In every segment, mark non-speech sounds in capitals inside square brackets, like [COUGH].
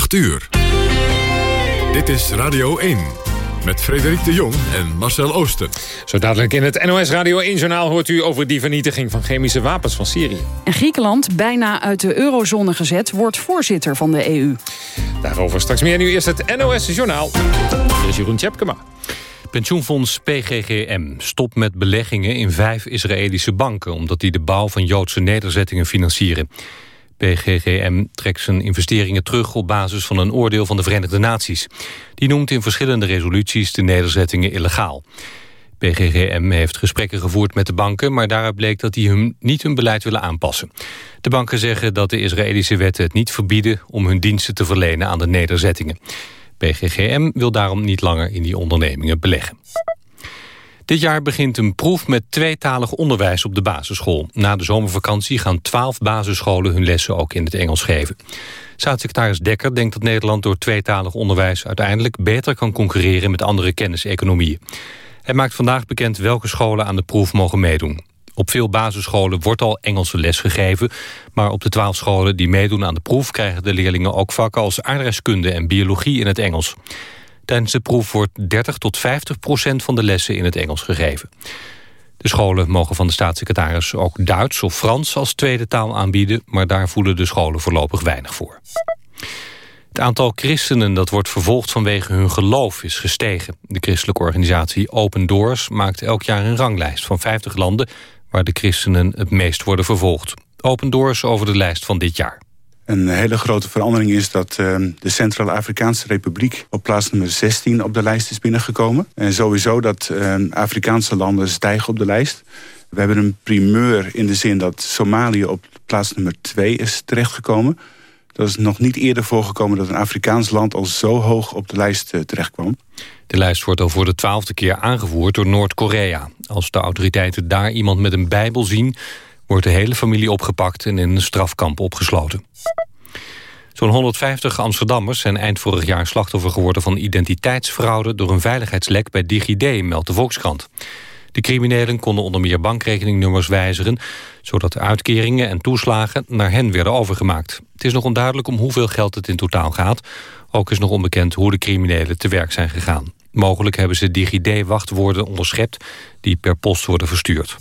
8 uur. Dit is Radio 1 met Frederik de Jong en Marcel Oosten. Zo dadelijk in het NOS Radio 1-journaal hoort u over die vernietiging van chemische wapens van Syrië. En Griekenland, bijna uit de eurozone gezet, wordt voorzitter van de EU. Daarover straks meer. Nu eerst het NOS-journaal. Hier is Jeroen Tjepkema. Pensioenfonds PGGM stopt met beleggingen in vijf Israëlische banken... omdat die de bouw van Joodse nederzettingen financieren. PGGM trekt zijn investeringen terug op basis van een oordeel van de Verenigde Naties. Die noemt in verschillende resoluties de nederzettingen illegaal. PGGM heeft gesprekken gevoerd met de banken... maar daaruit bleek dat die hun, niet hun beleid willen aanpassen. De banken zeggen dat de Israëlische wetten het niet verbieden... om hun diensten te verlenen aan de nederzettingen. PGGM wil daarom niet langer in die ondernemingen beleggen. Dit jaar begint een proef met tweetalig onderwijs op de basisschool. Na de zomervakantie gaan twaalf basisscholen hun lessen ook in het Engels geven. Staatssecretaris Dekker denkt dat Nederland door tweetalig onderwijs... uiteindelijk beter kan concurreren met andere kenniseconomieën. Hij maakt vandaag bekend welke scholen aan de proef mogen meedoen. Op veel basisscholen wordt al Engelse les gegeven... maar op de twaalf scholen die meedoen aan de proef... krijgen de leerlingen ook vakken als aardrijkskunde en biologie in het Engels. Tijdens de proef wordt 30 tot 50 procent van de lessen in het Engels gegeven. De scholen mogen van de staatssecretaris ook Duits of Frans als tweede taal aanbieden... maar daar voelen de scholen voorlopig weinig voor. Het aantal christenen dat wordt vervolgd vanwege hun geloof is gestegen. De christelijke organisatie Open Doors maakt elk jaar een ranglijst van 50 landen... waar de christenen het meest worden vervolgd. Open Doors over de lijst van dit jaar. Een hele grote verandering is dat uh, de Centraal-Afrikaanse Republiek... op plaats nummer 16 op de lijst is binnengekomen. En sowieso dat uh, Afrikaanse landen stijgen op de lijst. We hebben een primeur in de zin dat Somalië op plaats nummer 2 is terechtgekomen. Dat is nog niet eerder voorgekomen dat een Afrikaans land... al zo hoog op de lijst uh, terechtkwam. De lijst wordt al voor de twaalfde keer aangevoerd door Noord-Korea. Als de autoriteiten daar iemand met een bijbel zien wordt de hele familie opgepakt en in een strafkamp opgesloten. Zo'n 150 Amsterdammers zijn eind vorig jaar slachtoffer geworden van identiteitsfraude door een veiligheidslek bij DigiD, meldt de Volkskrant. De criminelen konden onder meer bankrekeningnummers wijzigen... zodat uitkeringen en toeslagen naar hen werden overgemaakt. Het is nog onduidelijk om hoeveel geld het in totaal gaat. Ook is nog onbekend hoe de criminelen te werk zijn gegaan. Mogelijk hebben ze DigiD-wachtwoorden onderschept... die per post worden verstuurd.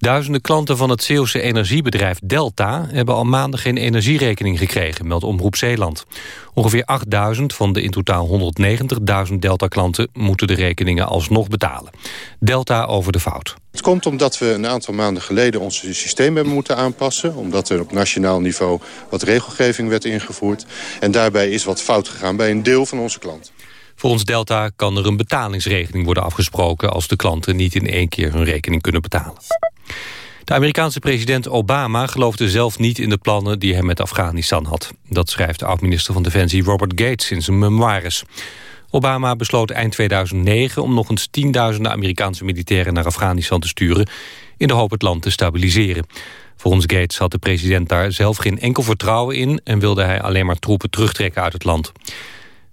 Duizenden klanten van het Zeeuwse energiebedrijf Delta... hebben al maanden geen energierekening gekregen, meldt Omroep Zeeland. Ongeveer 8000 van de in totaal 190.000 Delta-klanten... moeten de rekeningen alsnog betalen. Delta over de fout. Het komt omdat we een aantal maanden geleden ons systeem hebben moeten aanpassen. Omdat er op nationaal niveau wat regelgeving werd ingevoerd. En daarbij is wat fout gegaan bij een deel van onze klanten. Volgens Delta kan er een betalingsregeling worden afgesproken... als de klanten niet in één keer hun rekening kunnen betalen. De Amerikaanse president Obama geloofde zelf niet in de plannen die hij met Afghanistan had. Dat schrijft de oud-minister van Defensie Robert Gates in zijn memoires. Obama besloot eind 2009 om nog eens tienduizenden Amerikaanse militairen naar Afghanistan te sturen... in de hoop het land te stabiliseren. Volgens Gates had de president daar zelf geen enkel vertrouwen in... en wilde hij alleen maar troepen terugtrekken uit het land.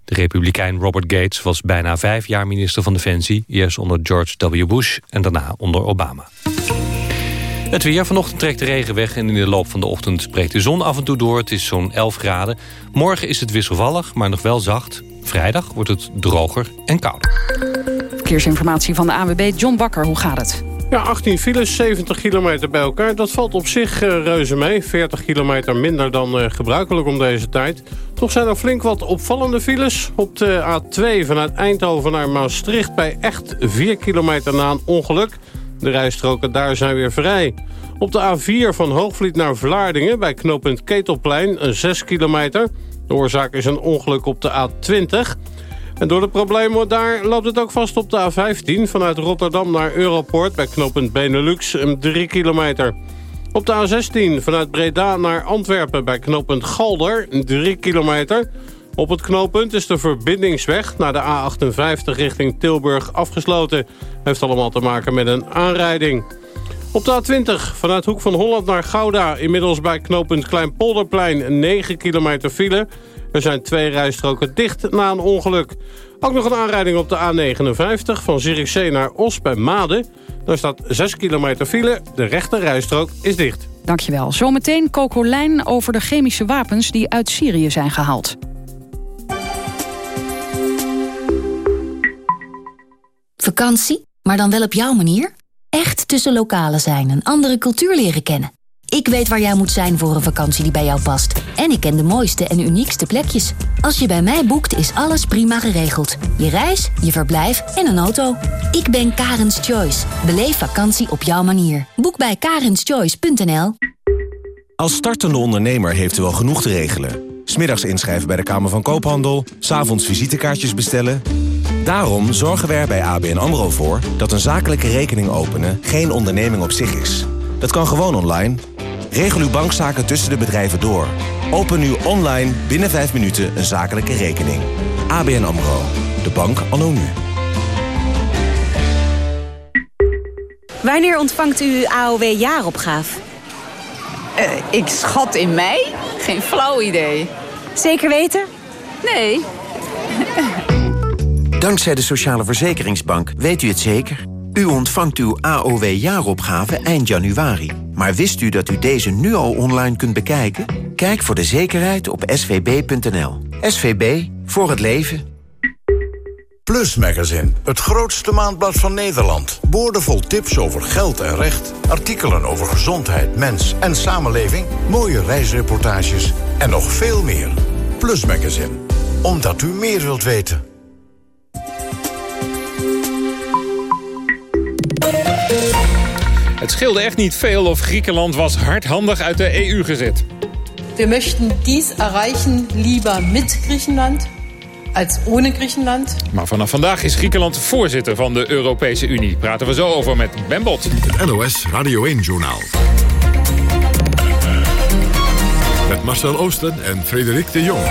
De republikein Robert Gates was bijna vijf jaar minister van Defensie... eerst onder George W. Bush en daarna onder Obama. Het weer. Vanochtend trekt de regen weg en in de loop van de ochtend breekt de zon af en toe door. Het is zo'n 11 graden. Morgen is het wisselvallig, maar nog wel zacht. Vrijdag wordt het droger en kouder. Verkeersinformatie van de AWB John Bakker. Hoe gaat het? Ja, 18 files, 70 kilometer bij elkaar. Dat valt op zich uh, reuze mee. 40 kilometer minder dan uh, gebruikelijk om deze tijd. Toch zijn er flink wat opvallende files. Op de A2 vanuit Eindhoven naar Maastricht... bij echt 4 kilometer na een ongeluk. De rijstroken daar zijn weer vrij. Op de A4 van Hoogvliet naar Vlaardingen bij knooppunt Ketelplein... 6 kilometer. De oorzaak is een ongeluk op de A20... En door de problemen daar loopt het ook vast op de A15... vanuit Rotterdam naar Europort bij knooppunt Benelux, 3 kilometer. Op de A16 vanuit Breda naar Antwerpen bij knooppunt Galder, 3 kilometer. Op het knooppunt is de verbindingsweg naar de A58 richting Tilburg afgesloten. Heeft allemaal te maken met een aanrijding. Op de A20 vanuit Hoek van Holland naar Gouda... inmiddels bij knooppunt Kleinpolderplein 9 kilometer file... Er zijn twee rijstroken dicht na een ongeluk. Ook nog een aanrijding op de A59 van Zierikzee naar Os bij Maden. Daar staat 6 kilometer file. De rechte rijstrook is dicht. Dankjewel. Zometeen Coco Lijn over de chemische wapens die uit Syrië zijn gehaald. Vakantie, maar dan wel op jouw manier? Echt tussen lokalen zijn en andere cultuur leren kennen. Ik weet waar jij moet zijn voor een vakantie die bij jou past. En ik ken de mooiste en uniekste plekjes. Als je bij mij boekt, is alles prima geregeld. Je reis, je verblijf en een auto. Ik ben Karens Choice. Beleef vakantie op jouw manier. Boek bij karenschoice.nl Als startende ondernemer heeft u wel genoeg te regelen. Smiddags inschrijven bij de Kamer van Koophandel. S'avonds visitekaartjes bestellen. Daarom zorgen we er bij ABN AMRO voor... dat een zakelijke rekening openen geen onderneming op zich is. Dat kan gewoon online. Regel uw bankzaken tussen de bedrijven door. Open nu online binnen 5 minuten een zakelijke rekening. ABN AMRO. De bank anno nu. Wanneer ontvangt u AOW-jaaropgave? Uh, ik schat in mei? Geen flauw idee. Zeker weten? Nee. [LAUGHS] Dankzij de Sociale Verzekeringsbank weet u het zeker. U ontvangt uw AOW-jaaropgave eind januari. Maar wist u dat u deze nu al online kunt bekijken? Kijk voor de zekerheid op svb.nl. SVB, voor het leven. Plus Magazine, het grootste maandblad van Nederland. Boordevol tips over geld en recht, artikelen over gezondheid, mens en samenleving... mooie reisreportages en nog veel meer. Plus Magazine, omdat u meer wilt weten. Het scheelde echt niet veel of Griekenland was hardhandig uit de EU gezet. We möchten dies erreichen lieber mit Griechenland als ohne Griechenland. Maar vanaf vandaag is Griekenland voorzitter van de Europese Unie. Praten we zo over met Ben Bot. Het NOS Radio 1-journaal. Met Marcel Oosten en Frederik de Jong.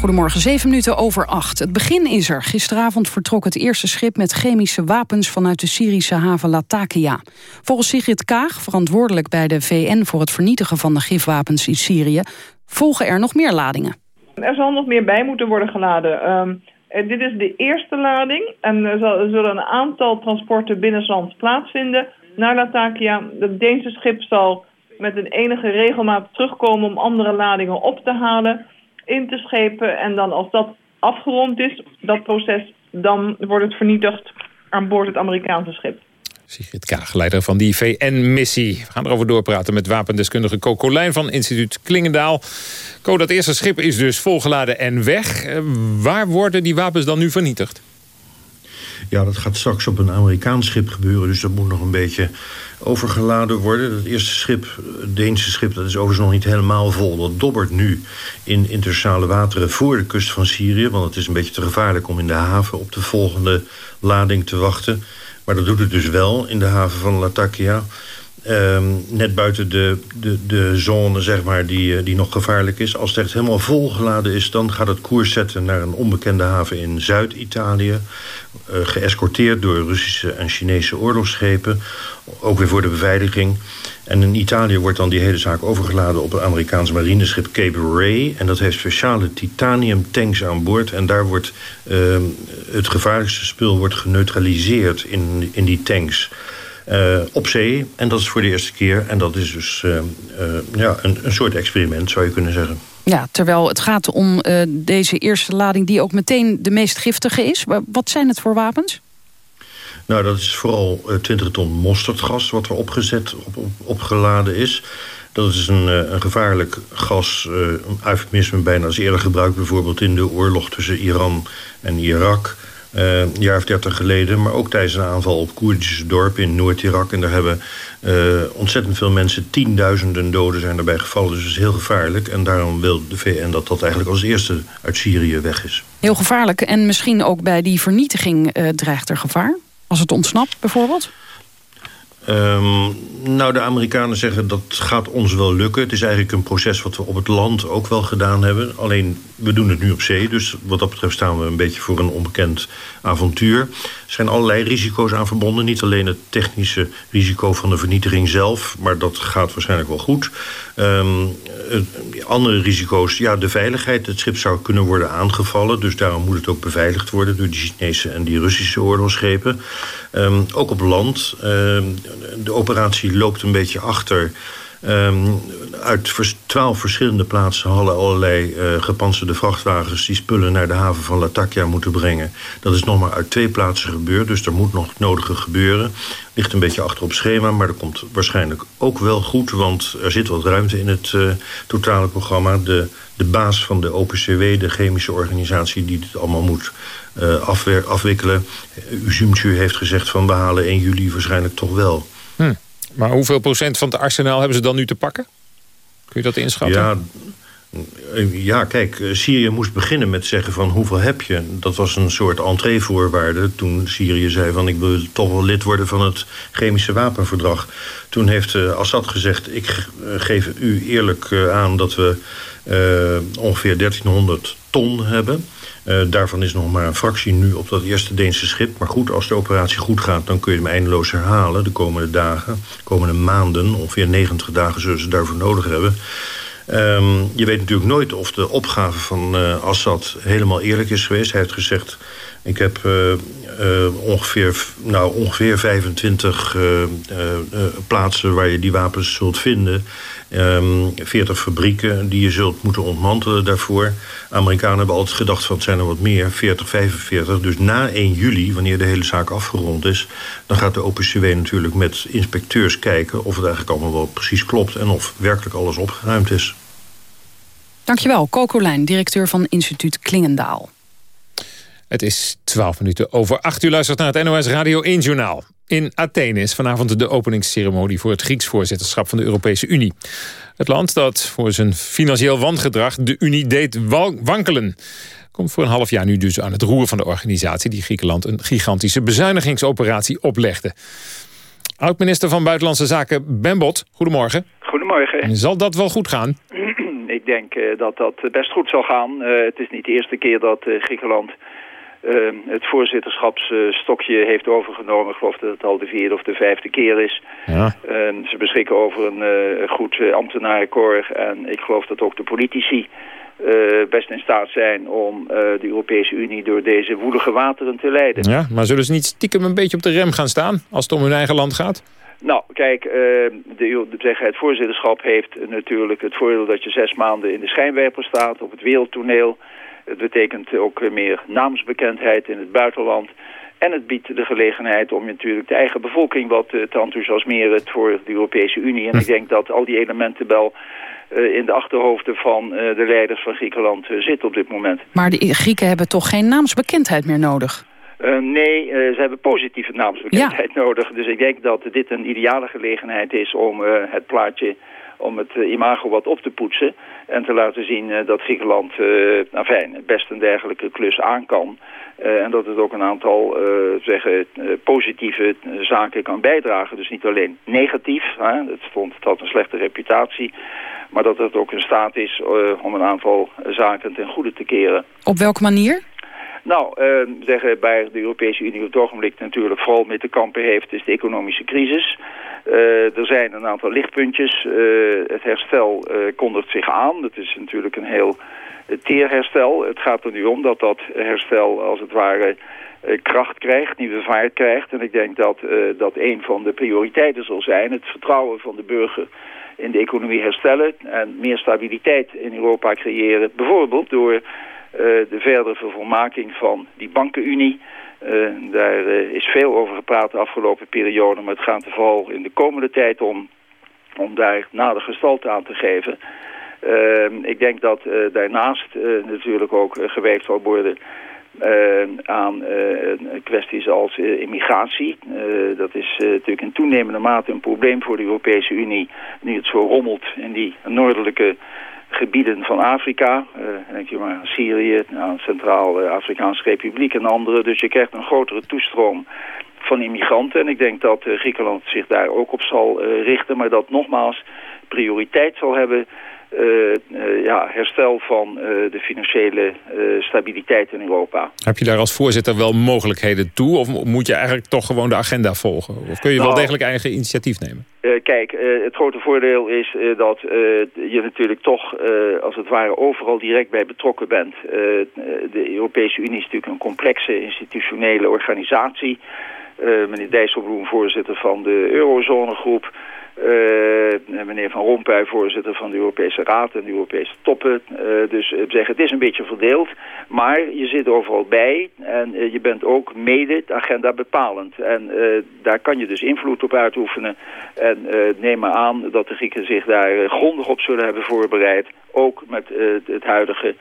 Goedemorgen, zeven minuten over acht. Het begin is er. Gisteravond vertrok het eerste schip met chemische wapens... vanuit de Syrische haven Latakia. Volgens Sigrid Kaag, verantwoordelijk bij de VN... voor het vernietigen van de gifwapens in Syrië... volgen er nog meer ladingen. Er zal nog meer bij moeten worden geladen. Um, dit is de eerste lading. En er, zal, er zullen een aantal transporten binnenlands plaatsvinden naar Latakia. Het Deense schip zal met een enige regelmaat terugkomen... om andere ladingen op te halen in te schepen. En dan als dat afgerond is, dat proces, dan wordt het vernietigd aan boord het Amerikaanse schip. Sigrid Kaag, leider van die VN-missie. We gaan erover doorpraten met wapendeskundige Co Colijn van instituut Klingendaal. Co, dat eerste schip is dus volgeladen en weg. Eh, waar worden die wapens dan nu vernietigd? Ja, dat gaat straks op een Amerikaans schip gebeuren. Dus dat moet nog een beetje overgeladen worden. Het eerste schip, het Deense schip, dat is overigens nog niet helemaal vol. Dat dobbert nu in internationale wateren voor de kust van Syrië. Want het is een beetje te gevaarlijk om in de haven op de volgende lading te wachten. Maar dat doet het dus wel in de haven van Latakia. Um, net buiten de, de, de zone zeg maar, die, eh, die nog gevaarlijk is. Als het echt helemaal volgeladen is... dan gaat het koers zetten naar een onbekende haven in Zuid-Italië. Uh, geëscorteerd door Russische en Chinese oorlogsschepen. Ook weer voor de beveiliging. En in Italië wordt dan die hele zaak overgeladen... op het Amerikaanse marineschip Cape Ray. En dat heeft speciale titanium tanks aan boord. En daar wordt uh, het gevaarlijkste spul wordt geneutraliseerd in, in die tanks... Uh, op zee. En dat is voor de eerste keer. En dat is dus uh, uh, ja, een, een soort experiment, zou je kunnen zeggen. Ja, terwijl het gaat om deze eerste lading... die ook meteen de meest giftige is. Wat zijn het voor wapens? Nou, dat is vooral 20 ton mosterdgas... wat er opgezet, op, op, opgeladen is... Dat is een, een gevaarlijk gas, een eufemisme bijna als eerder gebruikt... bijvoorbeeld in de oorlog tussen Iran en Irak... Uh, een jaar of dertig geleden. Maar ook tijdens een aanval op Koerdische dorpen in Noord-Irak. En daar hebben uh, ontzettend veel mensen, tienduizenden doden zijn erbij gevallen. Dus het is heel gevaarlijk. En daarom wil de VN dat dat eigenlijk als eerste uit Syrië weg is. Heel gevaarlijk. En misschien ook bij die vernietiging uh, dreigt er gevaar? Als het ontsnapt bijvoorbeeld? Um, nou, de Amerikanen zeggen dat gaat ons wel lukken. Het is eigenlijk een proces wat we op het land ook wel gedaan hebben. Alleen, we doen het nu op zee. Dus wat dat betreft staan we een beetje voor een onbekend avontuur. Er zijn allerlei risico's aan verbonden. Niet alleen het technische risico van de vernietiging zelf. Maar dat gaat waarschijnlijk wel goed. Um, andere risico's, ja, de veiligheid. Het schip zou kunnen worden aangevallen. Dus daarom moet het ook beveiligd worden... door die Chinese en die Russische oorlogsschepen. Um, ook op land. Um, de operatie loopt een beetje achter... Ehm, uit twaalf verschillende plaatsen hadden allerlei uh, gepantserde vrachtwagens... die spullen naar de haven van Latakia moeten brengen. Dat is nog maar uit twee plaatsen gebeurd, dus er moet nog het nodige gebeuren. Ligt een beetje achter op schema, maar dat komt waarschijnlijk ook wel goed... want er zit wat ruimte in het uh, totale programma. De, de baas van de OPCW, de chemische organisatie die dit allemaal moet uh, afwikkelen... Uzumcu heeft gezegd van we halen 1 juli waarschijnlijk toch wel... Hm. Maar hoeveel procent van het arsenaal hebben ze dan nu te pakken? Kun je dat inschatten? Ja, ja, kijk, eh, Syrië moest beginnen met zeggen van hoeveel heb je? Dat was een soort entreevoorwaarde toen Syrië zei van ik wil toch wel lid worden van het chemische wapenverdrag. Toen heeft uh, Assad gezegd ik eh, geef u eerlijk aan dat we ongeveer 1300 ton hebben. Uh, daarvan is nog maar een fractie nu op dat eerste Deense schip. Maar goed, als de operatie goed gaat, dan kun je hem eindeloos herhalen... de komende dagen, de komende maanden. Ongeveer 90 dagen zullen ze daarvoor nodig hebben. Um, je weet natuurlijk nooit of de opgave van uh, Assad helemaal eerlijk is geweest. Hij heeft gezegd, ik heb uh, ongeveer, nou, ongeveer 25 plaatsen waar je die wapens zult vinden. Um, ehm, 40 fabrieken die je zult moeten ontmantelen daarvoor. Amerikanen hebben altijd gedacht van het zijn er wat meer, 40, 45. Dus na 1 juli, wanneer de hele zaak afgerond is... dan gaat de OPCW natuurlijk met inspecteurs kijken... of het eigenlijk allemaal wel precies klopt... en of werkelijk alles opgeruimd is. Dankjewel, Coco Lijn, directeur van instituut Klingendaal. Het is 12 minuten over 8 uur luistert naar het NOS Radio 1 Journaal. In Athene is vanavond de openingsceremonie voor het Grieks voorzitterschap van de Europese Unie. Het land dat voor zijn financieel wangedrag de Unie deed wankelen. Komt voor een half jaar nu dus aan het roer van de organisatie... die Griekenland een gigantische bezuinigingsoperatie oplegde. Oud-minister van Buitenlandse Zaken Bembot, goedemorgen. Goedemorgen. Zal dat wel goed gaan? [CLEARS THROAT] Ik denk eh, dat dat best goed zal gaan. Uh, het is niet de eerste keer dat uh, Griekenland het voorzitterschapsstokje heeft overgenomen. Ik geloof dat het al de vierde of de vijfde keer is. Ja. Uh, ze beschikken over een uh, goed ambtenarenkorps. En ik geloof dat ook de politici best in staat zijn om de Europese Unie door deze woelige wateren te leiden. Ja, maar zullen ze niet stiekem een beetje op de rem gaan staan als het om hun eigen land gaat? Nou, kijk, de, de, het voorzitterschap heeft natuurlijk het voordeel dat je zes maanden in de schijnwerper staat op het wereldtoneel. Het betekent ook meer naamsbekendheid in het buitenland. En het biedt de gelegenheid om natuurlijk de eigen bevolking wat te enthousiasmeren voor de Europese Unie. En ik denk dat al die elementen wel uh, in de achterhoofden van uh, de leiders van Griekenland zitten op dit moment. Maar de Grieken hebben toch geen naamsbekendheid meer nodig? nee, ze hebben positieve naamsbekendheid ja. [LAUGHS] nodig. Dus ik denk dat dit een ideale gelegenheid is om het plaatje om het eh, imago wat op te poetsen. En te laten zien eh, dat Griekenland nou fijn, best een dergelijke klus aan kan. en dat het ook een aantal zeggen, positieve zaken kan bijdragen. Dus niet alleen negatief, hè, het, stond, het had een slechte reputatie. Maar dat het ook in staat is om een aantal zaken ten goede te keren. Op welke manier? Nou, uh, zeggen bij de Europese Unie op het ogenblik natuurlijk vooral met te kampen heeft, is de economische crisis. Uh, er zijn een aantal lichtpuntjes. Uh, het herstel kondigt zich aan. Dat is natuurlijk een heel teer herstel. Het gaat er nu om dat dat herstel als het ware kracht krijgt, nieuwe vaart krijgt. En ik denk dat dat een van de prioriteiten zal zijn. Het vertrouwen van de burger in de economie herstellen en meer stabiliteit in Europa creëren. Bijvoorbeeld door eh, de verdere vervolmaking van die bankenunie. Uh, daar uh, is veel over gepraat de afgelopen periode, maar het gaat er vooral in de komende tijd om, om daar nader gestalte aan te geven. Uh, ik denk dat daarnaast natuurlijk ook gewerkt zal worden aan kwesties als immigratie. dat is natuurlijk in toenemende mate een probleem voor de Europese Unie, nu het zo rommelt in die noordelijke gebieden van Afrika. Denk je maar aan Syrië, aan Centraal-Afrikaanse Republiek en andere. Dus je krijgt een grotere toestroom van immigranten. En ik denk dat uh, Griekenland zich daar ook op zal uh, richten. Maar dat nogmaals prioriteit zal hebben ja, herstel van uh, de financiële stabiliteit in Europa. Heb je daar als voorzitter wel mogelijkheden toe? Of moet je eigenlijk toch gewoon de agenda volgen? Of kun je nou, wel degelijk eigen initiatief nemen? kijk, het grote voordeel is dat je natuurlijk toch als het ware overal direct bij betrokken bent. de Europese Unie is natuurlijk een complexe institutionele organisatie. meneer Dijsselbloem, voorzitter van de Eurozonegroep Uh, meneer Van Rompuy, voorzitter van de Europese Raad en de Europese toppen. Uh, dus ik zeg, het is een beetje verdeeld. Maar je zit overal bij en je bent ook mede de agenda bepalend. En daar kan je dus invloed op uitoefenen. En neem maar aan dat de Grieken zich daar grondig op zullen hebben voorbereid. Ook met het huidige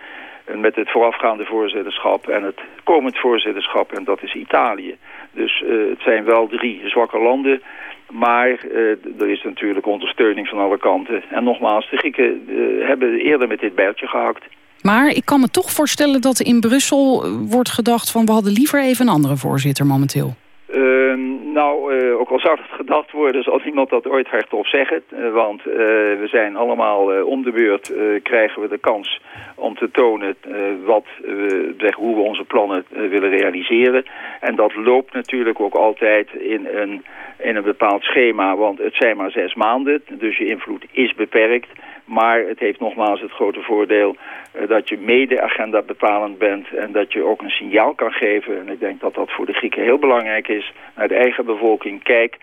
met het voorafgaande voorzitterschap en het komend voorzitterschap. En dat is Italië. Dus het zijn wel drie zwakke landen maar uh, er is natuurlijk ondersteuning van alle kanten. En nogmaals, de Grieken uh, hebben eerder met dit bijltje gehakt. Maar ik kan me toch voorstellen dat in Brussel wordt gedacht... van we hadden liever even een andere voorzitter momenteel. Uh, nou, uh, ook al zou het gedacht worden, zal niemand dat ooit hardop zeggen. Uh, want uh, we zijn allemaal om de beurt, krijgen we de kans om te tonen wat, zeg, hoe we onze plannen willen realiseren. En dat loopt natuurlijk ook altijd in een, in een bepaald schema, want het zijn maar zes maanden. Dus je invloed is beperkt. Maar het heeft nogmaals het grote voordeel uh, dat je mede-agenda bepalend bent en dat je ook een signaal kan geven. En ik denk dat dat voor de Grieken heel belangrijk is. Naar de eigen bevolking, kijk,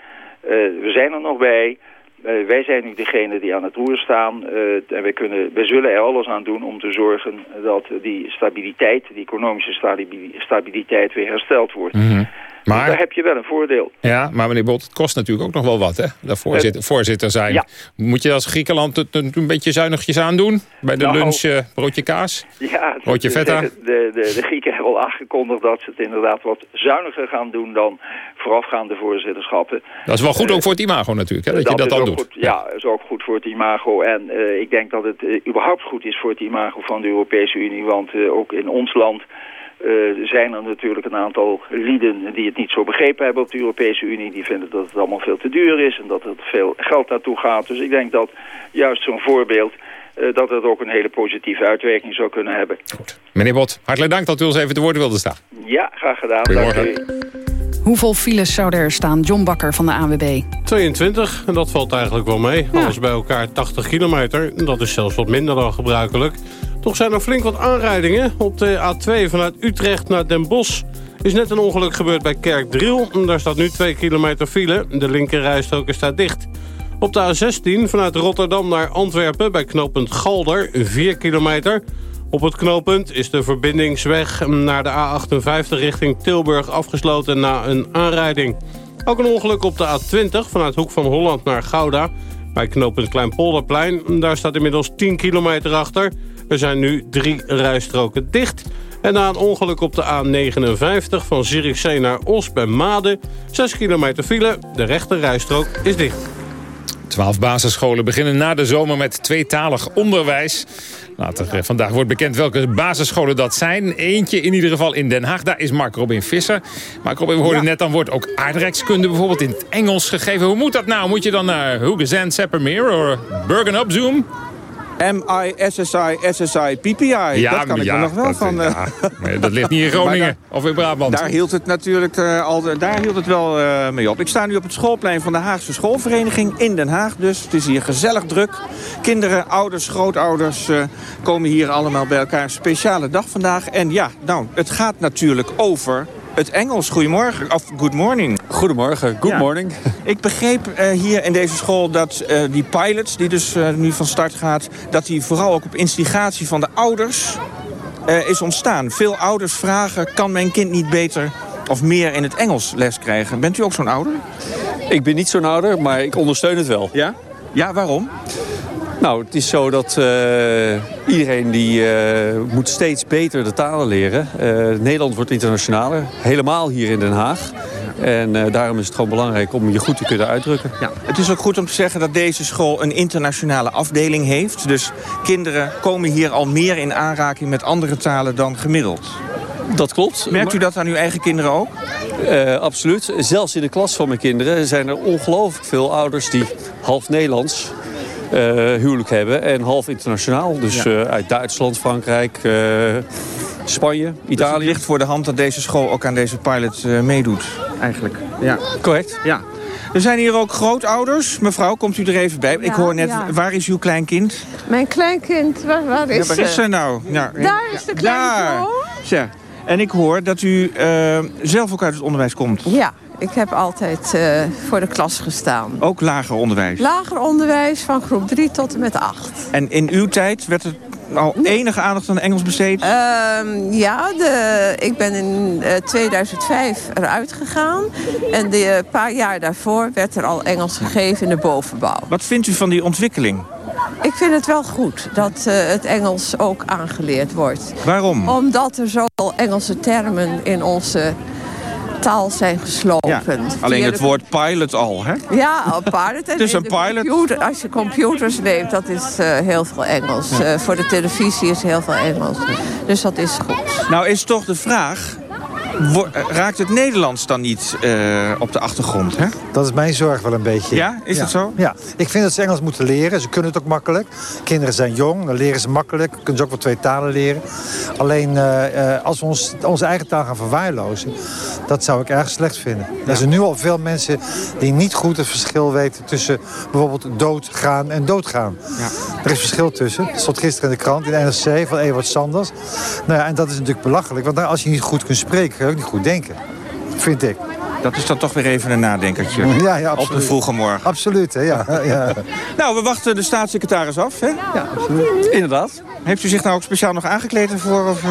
uh, we zijn er nog bij. Uh, wij zijn nu degene die aan het roer staan. en wij, kunnen, wij zullen er alles aan doen om te zorgen dat die stabiliteit, die economische stabiliteit weer hersteld wordt. -hmm. Maar, daar heb je wel een voordeel. Ja, maar meneer Bot, het kost natuurlijk ook nog wel wat, hè? Dat voorzitter, voorzitter zijn. Ja. Moet je als Griekenland het een, een beetje zuinigjes aandoen? Bij de nou, lunch uh, broodje kaas? Ja, broodje feta? De, de, de, de, Grieken hebben al aangekondigd dat ze het inderdaad wat zuiniger gaan doen dan voorafgaande voorzitterschappen. Dat is wel goed uh, ook voor het imago natuurlijk, hè? Dat, dat je dat dan doet. Goed, ja, dat is ook goed voor het imago. En uh, ik denk dat het überhaupt goed is voor het imago van de Europese Unie. Want ook in ons land uh, zijn er natuurlijk een aantal lieden die het niet zo begrepen hebben op de Europese Unie. Die vinden dat het allemaal veel te duur is en dat er veel geld naartoe gaat. Dus ik denk dat juist zo'n voorbeeld... Uh, dat het ook een hele positieve uitwerking zou kunnen hebben. Goed. Meneer Bot, hartelijk dank dat u ons even te woord wilde staan. Ja, graag gedaan. Goedemorgen. Hoeveel files zouden er staan? John Bakker van de ANWB. 22, en dat valt eigenlijk wel mee. Ja. Alles bij elkaar 80 kilometer. Dat is zelfs wat minder dan gebruikelijk. Toch zijn er flink wat aanrijdingen. Op de A2 vanuit Utrecht naar Den Bosch is net een ongeluk gebeurd bij Kerkdriel. Daar staat nu 2 kilometer file. De linkerrijstrook is daar dicht. Op de A16 vanuit Rotterdam naar Antwerpen bij knooppunt Galder 4 kilometer. Op het knooppunt is de verbindingsweg naar de A58 richting Tilburg afgesloten na een aanrijding. Ook een ongeluk op de A20 vanuit Hoek van Holland naar Gouda. Bij knooppunt Kleinpolderplein, daar staat inmiddels 10 kilometer achter. Er zijn nu drie rijstroken dicht. En na een ongeluk op de A59 van Zierikzee naar Os bij Maden... 6 kilometer file, de rechte rijstrook is dicht. Twaalf basisscholen beginnen na de zomer met tweetalig onderwijs. Later eh, vandaag wordt bekend welke basisscholen dat zijn. Eentje in ieder geval in Den Haag. Daar is Mark Robin Visser. Mark Robin, we hoorden ja. net, dan wordt ook aardrijkskunde bijvoorbeeld in het Engels gegeven. Hoe moet dat nou? Moet je dan naar Hoogezand, Seppermeer of Bergen-op Zoom? M-I-S-S-I, S-S-I, PPI. Ja, dat kan ik er nog wel dat, van. Ja, maar dat ligt niet in [LAUGHS] Groningen of in Brabant. Daar hield het natuurlijk uh, al, daar hield het wel uh, mee op. Ik sta nu op het schoolplein van de Haagse Schoolvereniging in Den Haag. Dus het is hier gezellig druk. Kinderen, ouders, grootouders uh, komen hier allemaal bij elkaar. Speciale dag vandaag. En ja, nou, het gaat natuurlijk over het Engels. Goedemorgen, of good morning. Goedemorgen, good ja. morning. [LAUGHS] Ik begreep uh, hier in deze school dat uh, die pilots, die dus uh, nu van start gaat... dat die vooral ook op instigatie van de ouders is ontstaan. Veel ouders vragen, kan mijn kind niet beter of meer in het Engels les krijgen? Bent u ook zo'n ouder? Ik ben niet zo'n ouder, maar ik ondersteun het wel. Ja? Ja, waarom? Nou, het is zo dat uh, iedereen die uh, moet steeds beter de talen leren. Uh, Nederland wordt internationaler, helemaal hier in Den Haag. En daarom is het gewoon belangrijk om je goed te kunnen uitdrukken. Ja, het is ook goed om te zeggen dat deze school een internationale afdeling heeft. Dus kinderen komen hier al meer in aanraking met andere talen dan gemiddeld. Dat klopt. Merkt u dat aan uw eigen kinderen ook? Uh, absoluut. Zelfs in de klas van mijn kinderen zijn er ongelooflijk veel ouders die half Nederlands huwelijk hebben. En half internationaal. Dus ja. uh, uit Duitsland, Frankrijk, uh, Spanje, Italië. Dus het ligt voor de hand dat deze school ook aan deze pilot meedoet, eigenlijk. Ja. Correct. Ja. Er zijn hier ook grootouders. Mevrouw, komt u er even bij? Ja, Ik hoor net, ja. waar is uw kleinkind? Mijn kleinkind, waar, waar is ja, waar is ze nou? Ja. Daar is de kleinzoon. Ja. En ik hoor dat u uh, zelf ook uit het onderwijs komt. Ja, ik heb altijd eh, voor de klas gestaan. Ook lager onderwijs? Lager onderwijs van groep 3 tot en met 8. En in uw tijd werd er al enige aandacht aan Engels besteed? Ehm, ja, de, ik ben in 2005 eruit gegaan. En een paar jaar daarvoor werd er al Engels gegeven in de bovenbouw. Wat vindt u van die ontwikkeling? Ik vind het wel goed dat uh, het Engels ook aangeleerd wordt. Waarom? Omdat er zoveel Engelse termen in onze taal zijn geslopen. Ja, alleen het woord pilot al, hè? Ja, pilot. [LAUGHS] het is een pilot. Computer, als je computers neemt, dat is uh, heel veel Engels. Ja. Uh, voor de televisie is heel veel Engels. Dus dat is goed. Nou is toch de vraag... Raakt het Nederlands dan niet uh, op de achtergrond? Hè? Dat is mijn zorg wel een beetje. Ja, is ja. dat zo? Ja, ik vind dat ze Engels moeten leren. Ze kunnen het ook makkelijk. Kinderen zijn jong, dan leren ze makkelijk. Kunnen ze ook wel twee talen leren. Alleen uh, uh, als we ons, onze eigen taal gaan verwaarlozen... dat zou ik erg slecht vinden. Ja. Er zijn nu al veel mensen die niet goed het verschil weten... tussen bijvoorbeeld doodgaan en doodgaan. Ja. Er is verschil tussen. Dat stond gisteren in de krant, in de NRC, van Ewart Sanders. Nou ja, en dat is natuurlijk belachelijk. Want als je niet goed kunt spreken, kun je ook niet goed denken. Vind ik. Dat is dan toch weer even een nadenkertje. [LAUGHS] Ja, ja, Op de vroege morgen. Absoluut, hè, ja. [LAUGHS] ja. nou, we wachten de staatssecretaris af, hè? Ja, absoluut. Inderdaad. Heeft u zich nou ook speciaal nog aangekleed ervoor? Of, uh...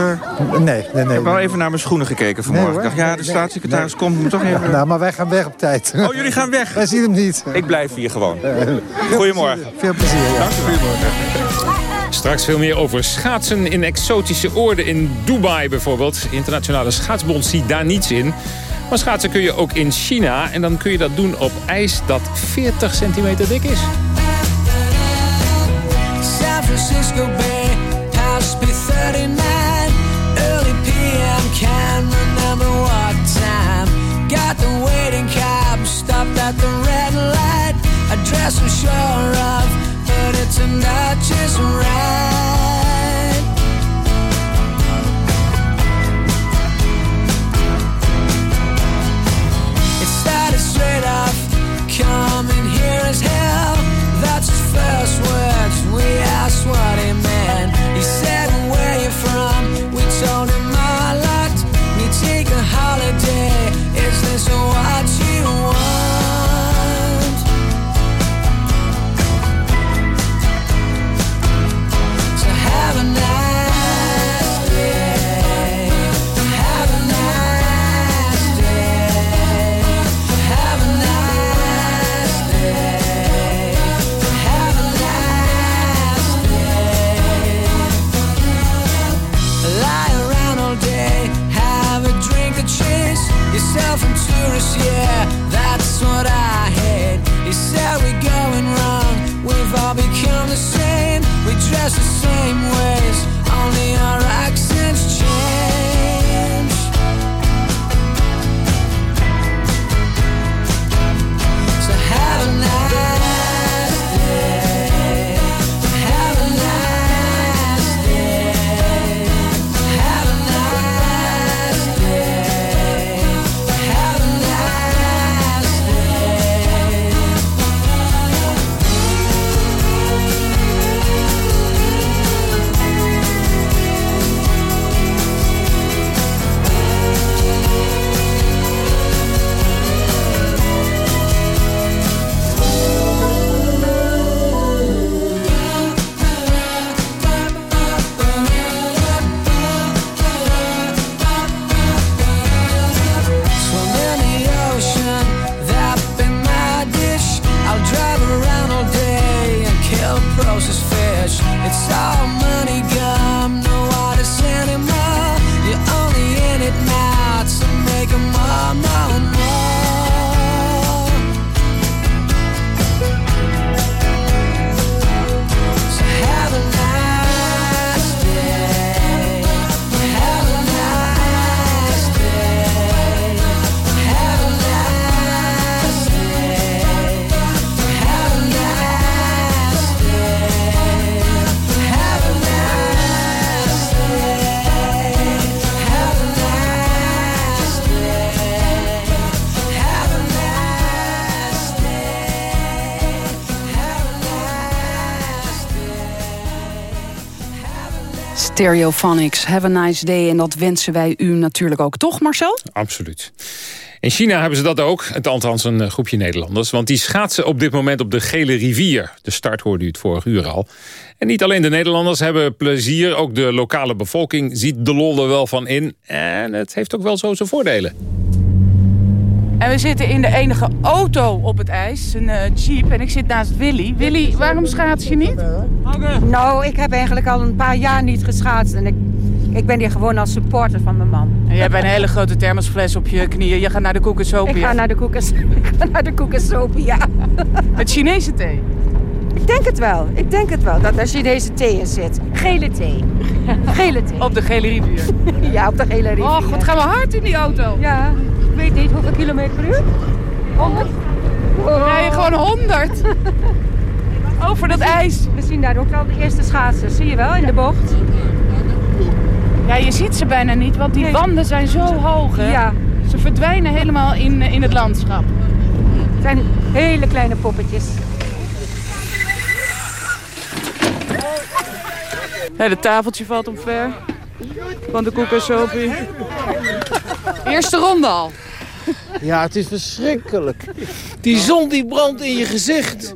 Nee, nee, nee. Ik heb wel even naar mijn schoenen gekeken vanmorgen. Nee, ik dacht, ja, de staatssecretaris nee. komt me toch even... Nou, maar wij gaan weg op tijd. Oh, jullie gaan weg? wij zien hem niet. Ik blijf hier gewoon. [LAUGHS] Goedemorgen. Veel plezier. Ja. Dank u. Straks veel meer over schaatsen in exotische oorden in Dubai bijvoorbeeld. Internationale schaatsbond ziet daar niets in. Maar schaatsen kun je ook in China. En dan kun je dat doen op ijs dat 40 centimeter dik is. San Francisco Bay, past B39. Early PM, remember what time. Got the at the red. Address sure of, but it out just right. straight off. Coming here as hell. That's first words. We asked what he meant. He said, Where you from? We told him a holiday. Is this what you Stereophonics, have a nice day. En dat wensen wij u natuurlijk ook, toch Marcel? Absoluut. In China hebben ze dat ook, het althans een eh, groepje Nederlanders. Want die schaatsen op dit moment op de Gele Rivier. De start hoorde u het vorige uur al. En niet alleen de Nederlanders hebben plezier, ook de lokale bevolking ziet de lol er wel van in. En het heeft ook wel zo zijn voordelen. En we zitten in de enige auto op het ijs, een eh, jeep. En ik zit naast Willy. Willy, waarom schaats je niet? Nou, ik heb eigenlijk al een paar jaar niet geschaatst. En ik, ik ben hier gewoon als supporter van mijn man. En jij hebt een hele grote thermosfles op je knieën. Je gaat naar de koekensopie. Ik ga naar de koekens, [LAUGHS] ik ga naar de koekensopie, ja. Met Chinese thee? Ik denk het wel. Ik denk het wel dat er Chinese thee in zit. Gele thee. Gele thee. Op de Gele Rivier? [LAUGHS] ja, op de Gele Rivier. Och, wat gaan we hard in die auto. Ja, ik weet niet hoeveel kilometer per uur. 100? Rij je gewoon 100? Over dat ijs. We zien daar ook al de eerste schaatsen. Zie je wel, in de bocht. Ja, je ziet ze bijna niet, want die wanden zijn zo hoog. Hè? Ja. Ze verdwijnen helemaal in, in het landschap. Het zijn hele kleine poppetjes. Nee, het tafeltje valt omver. Van de koekensopie. Eerste ronde al. Ja, het is verschrikkelijk. Die zon die brandt in je gezicht.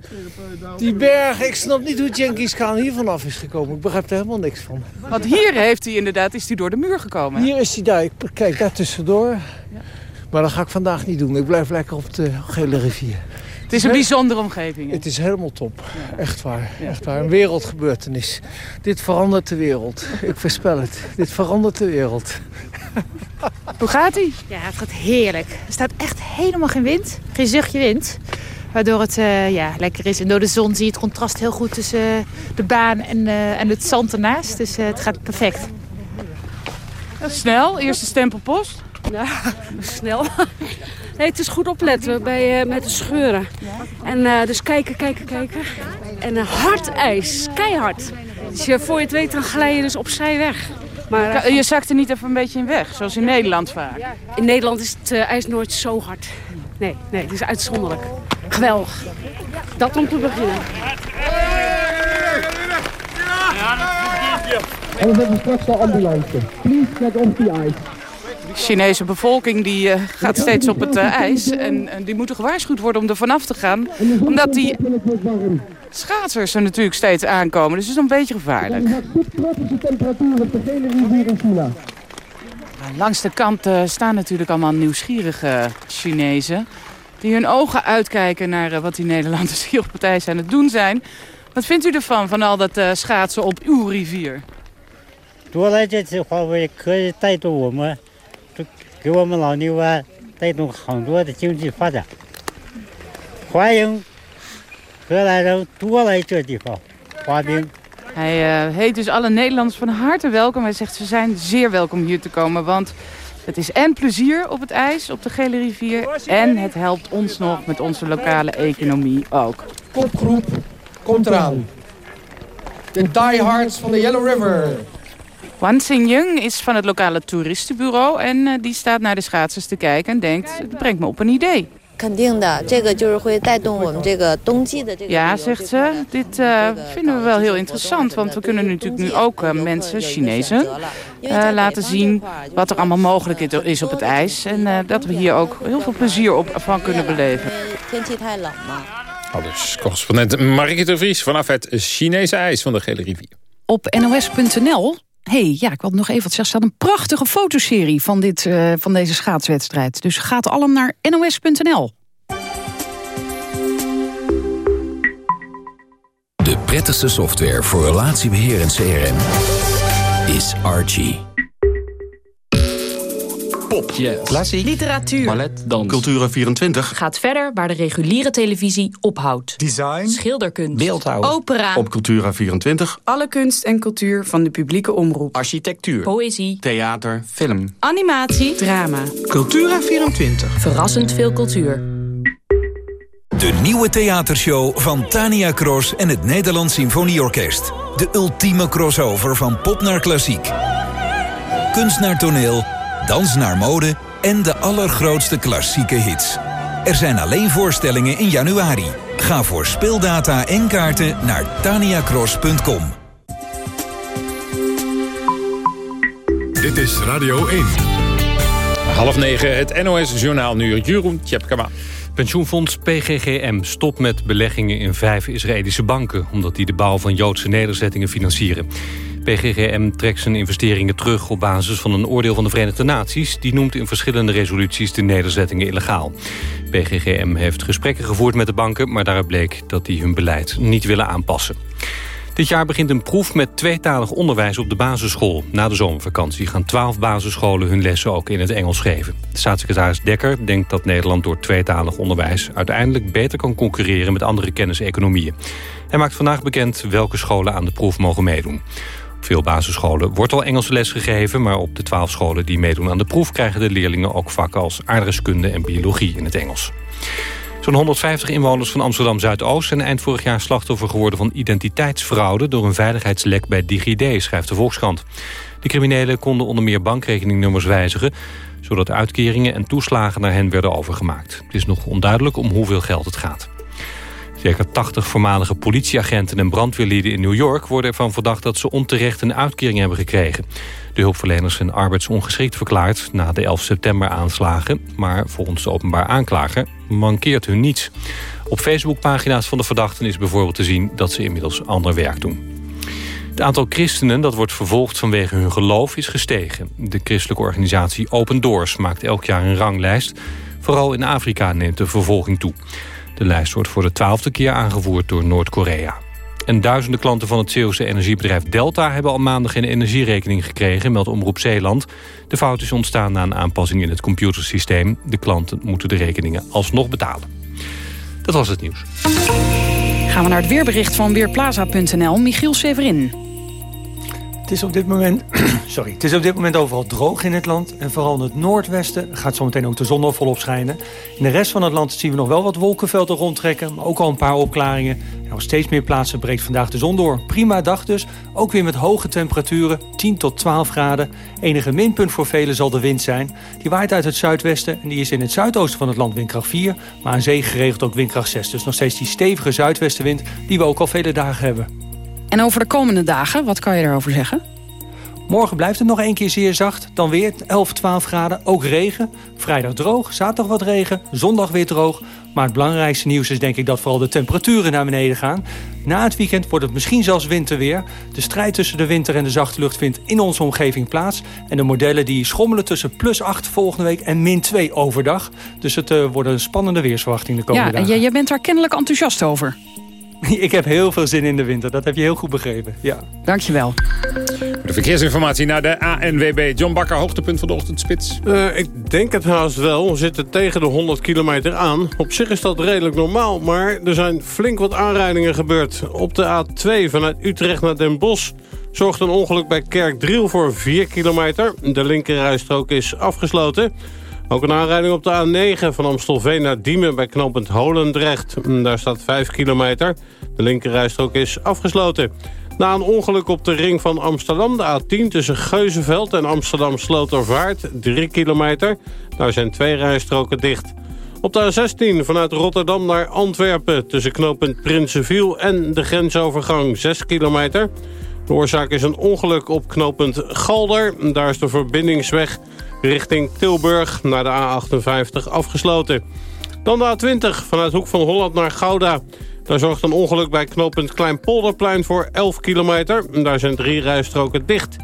Die bergen, ik snap niet hoe Genghis Khan hier vanaf is gekomen. Ik begrijp er helemaal niks van. Want hier heeft hij inderdaad, is hij door de muur gekomen. Hier is hij daar, ik kijk daar tussendoor. Maar dat ga ik vandaag niet doen. Ik blijf lekker op de Gele Rivier. Het is een bijzondere omgeving. Hè? Het is helemaal top. Echt waar. Echt waar. Een wereldgebeurtenis. Dit verandert de wereld. Ik voorspel het. Dit verandert de wereld. Hoe gaat hij? Ja, het gaat heerlijk. Er staat echt helemaal geen wind. Geen zuchtje wind. Waardoor het eh, ja, lekker is. En door de zon zie je het contrast heel goed tussen eh, de baan en, eh, en het zand ernaast. Dus het gaat perfect. snel, eerste stempelpost. Ja, [LAUGHS] snel. Nee, het is goed opletten bij, met de scheuren. En dus kijken, kijken, kijken. En hard ijs, keihard. Dus je, voor je het weet, dan glij je dus opzij weg. Maar, je zakt er niet even een beetje in weg, zoals in Nederland vaak. In Nederland is het ijs nooit zo hard. Nee, nee, het is uitzonderlijk. Geweldig. Dat om te beginnen. En we hebben straks de ambulance. Please get off the ice. De Chinese bevolking die, uh, gaat steeds op het uh, ijs. En, en, die moeten gewaarschuwd worden om er vanaf te gaan. Omdat die schaatsers er natuurlijk steeds aankomen. Dus het is een beetje gevaarlijk. Langs de kant uh, staan natuurlijk allemaal nieuwsgierige Chinezen. Die hun ogen uitkijken naar wat die Nederlanders hier op het ijs aan het doen zijn. Wat vindt u ervan, van al dat schaatsen op uw rivier? 多来这次华为可以带动我们， 给我们老牛湾带动很多的经济发展。欢迎荷兰人多来这地方滑冰。 Hij uh, heet dus alle Nederlanders van harte welkom. Hij zegt ze zijn zeer welkom hier te komen, want het is en plezier op het ijs, op de Gele Rivier. En het helpt ons nog met onze lokale economie ook. Kopgroep komt eraan. De diehards van de Yellow River. Wan Xingying is van het lokale toeristenbureau en uh, die staat naar de schaatsers te kijken en denkt, het brengt me op een idee. Ja, zegt ze, dit uh, vinden we wel heel interessant, want we kunnen natuurlijk nu ook uh, mensen, Chinezen, laten zien wat er allemaal mogelijk is op het ijs. En dat we hier ook heel veel plezier op, van kunnen beleven. Al dus correspondent Marike de Vries vanaf het Chinese ijs van de Gele Rivier. Op nos.nl hey, ja, ik wil nog even wat zeggen. Er staat een prachtige fotoserie van, dit, uh, van deze schaatswedstrijd. Dus gaat allemaal naar nos.nl. De prettigste software voor relatiebeheer en CRM is Archie. Pop, klassiek, literatuur, ballet, dans, Cultura24 gaat verder waar de reguliere televisie ophoudt. Design, schilderkunst, beeldhouw, opera. Op Cultura24 alle kunst en cultuur van de publieke omroep. Architectuur, poëzie, theater, film, animatie, drama. Cultura24 verrassend veel cultuur. De nieuwe theatershow van Tania Cross en het Nederlands Symfonieorkest. De ultieme crossover van pop naar klassiek. Kunst naar toneel, dans naar mode en de allergrootste klassieke hits. Er zijn alleen voorstellingen in januari. Ga voor speeldata en kaarten naar taniacross.com. Dit is Radio 1. Half negen, het NOS-journaal nu. Jeroen Tjepkama. Pensioenfonds PGGM stopt met beleggingen in vijf Israëlische banken... omdat die de bouw van Joodse nederzettingen financieren. PGGM trekt zijn investeringen terug op basis van een oordeel van de Verenigde Naties... die noemt in verschillende resoluties de nederzettingen illegaal. PGGM heeft gesprekken gevoerd met de banken... maar daaruit bleek dat die hun beleid niet willen aanpassen. Dit jaar begint een proef met tweetalig onderwijs op de basisschool. Na de zomervakantie gaan twaalf basisscholen hun lessen ook in het Engels geven. Staatssecretaris Dekker denkt dat Nederland door tweetalig onderwijs... uiteindelijk beter kan concurreren met andere kenniseconomieën. Hij maakt vandaag bekend welke scholen aan de proef mogen meedoen. Op veel basisscholen wordt al Engelse les gegeven... maar op de twaalf scholen die meedoen aan de proef... krijgen de leerlingen ook vakken als aardrijkskunde en biologie in het Engels. Zo'n 150 inwoners van Amsterdam-Zuidoost... zijn eind vorig jaar slachtoffer geworden van identiteitsfraude... door een veiligheidslek bij DigiD, schrijft de Volkskrant. De criminelen konden onder meer bankrekeningnummers wijzigen... zodat uitkeringen en toeslagen naar hen werden overgemaakt. Het is nog onduidelijk om hoeveel geld het gaat. Zeker 80 voormalige politieagenten en brandweerlieden in New York... worden ervan verdacht dat ze onterecht een uitkering hebben gekregen. De hulpverleners zijn arbeidsongeschikt verklaard na de 11 september aanslagen. Maar volgens de openbaar aanklager mankeert hun niets. Op Facebookpagina's van de verdachten is bijvoorbeeld te zien dat ze inmiddels ander werk doen. Het aantal christenen dat wordt vervolgd vanwege hun geloof is gestegen. De christelijke organisatie Open Doors maakt elk jaar een ranglijst. Vooral in Afrika neemt de vervolging toe. De lijst wordt voor de twaalfde keer aangevoerd door Noord-Korea. En duizenden klanten van het Zeeuwse energiebedrijf Delta... hebben al maandag geen energierekening gekregen, meldt Omroep Zeeland. De fout is ontstaan na een aanpassing in het computersysteem. De klanten moeten de rekeningen alsnog betalen. Dat was het nieuws. Gaan we naar het weerbericht van Weerplaza.nl. Michiel Severin. Het is, op dit moment, [CLEARS THROAT] sorry, het is op dit moment overal droog in het land. En vooral in het noordwesten gaat zometeen ook de zon nog volop schijnen. In de rest van het land zien we nog wel wat wolkenvelden rondtrekken. Maar ook al een paar opklaringen. En op steeds meer plaatsen breekt vandaag de zon door. Prima dag dus. Ook weer met hoge temperaturen, 10 tot 12 graden. Enige minpunt voor velen zal de wind zijn. Die waait uit het zuidwesten en die is in het zuidoosten van het land windkracht 4. Maar aan zee geregeld ook windkracht 6. Dus nog steeds die stevige zuidwestenwind die we ook al vele dagen hebben. En over de komende dagen, wat kan je daarover zeggen? Morgen blijft het nog één keer zeer zacht. Dan weer 11, 12 graden. Ook regen. Vrijdag droog. Zaterdag wat regen. Zondag weer droog. Maar het belangrijkste nieuws is denk ik dat vooral de temperaturen naar beneden gaan. Na het weekend wordt het misschien zelfs winterweer. De strijd tussen de winter en de zachte lucht vindt in onze omgeving plaats. En de modellen die schommelen tussen plus 8 volgende week en min 2 overdag. Dus het uh, wordt een spannende weersverwachting de komende ja, dagen. Ja, jij bent daar kennelijk enthousiast over. [LAUGHS] Ik heb heel veel zin in de winter. Dat heb je heel goed begrepen. Ja. Dankjewel. De verkeersinformatie naar de ANWB. John Bakker, hoogtepunt van de ochtendspits. Uh, ik denk het haast wel. We zitten tegen de 100 kilometer aan. Op zich is dat redelijk normaal, maar er zijn flink wat aanrijdingen gebeurd. Op de A2 vanuit Utrecht naar Den Bosch zorgt een ongeluk bij Kerkdriel voor 4 kilometer. De linkerrijstrook is afgesloten. Ook een aanrijding op de A9 van Amstelveen naar Diemen bij knooppunt Holendrecht. Daar staat 5 kilometer. De linkerrijstrook is afgesloten. Na een ongeluk op de ring van Amsterdam, de A10 tussen Geuzenveld en Amsterdam Slotervaart, 3 kilometer. Daar zijn twee rijstroken dicht. Op de A16 vanuit Rotterdam naar Antwerpen tussen knooppunt Prinsenviel en de grensovergang 6 kilometer. De oorzaak is een ongeluk op knooppunt Galder. Daar is de verbindingsweg richting Tilburg naar de A58 afgesloten. Dan de A20 vanuit Hoek van Holland naar Gouda. Daar zorgt een ongeluk bij knooppunt Kleinpolderplein voor 11 kilometer. Daar zijn drie rijstroken dicht.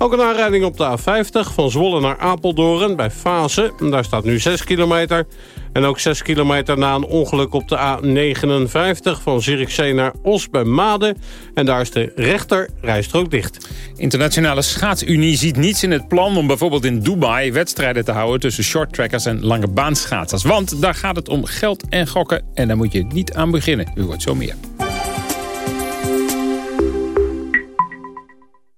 Ook een aanrijding op de A50 van Zwolle naar Apeldoorn bij Fase. Daar staat nu 6 kilometer. En ook 6 kilometer na een ongeluk op de A59 van Zierikzee naar Os bij Maden. En daar is de rechter rijstrook dicht. Internationale Schaatsunie ziet niets in het plan om bijvoorbeeld in Dubai wedstrijden te houden tussen shorttrackers en lange baanschaatsers. Want daar gaat het om geld en gokken en daar moet je niet aan beginnen. U hoort zo meer.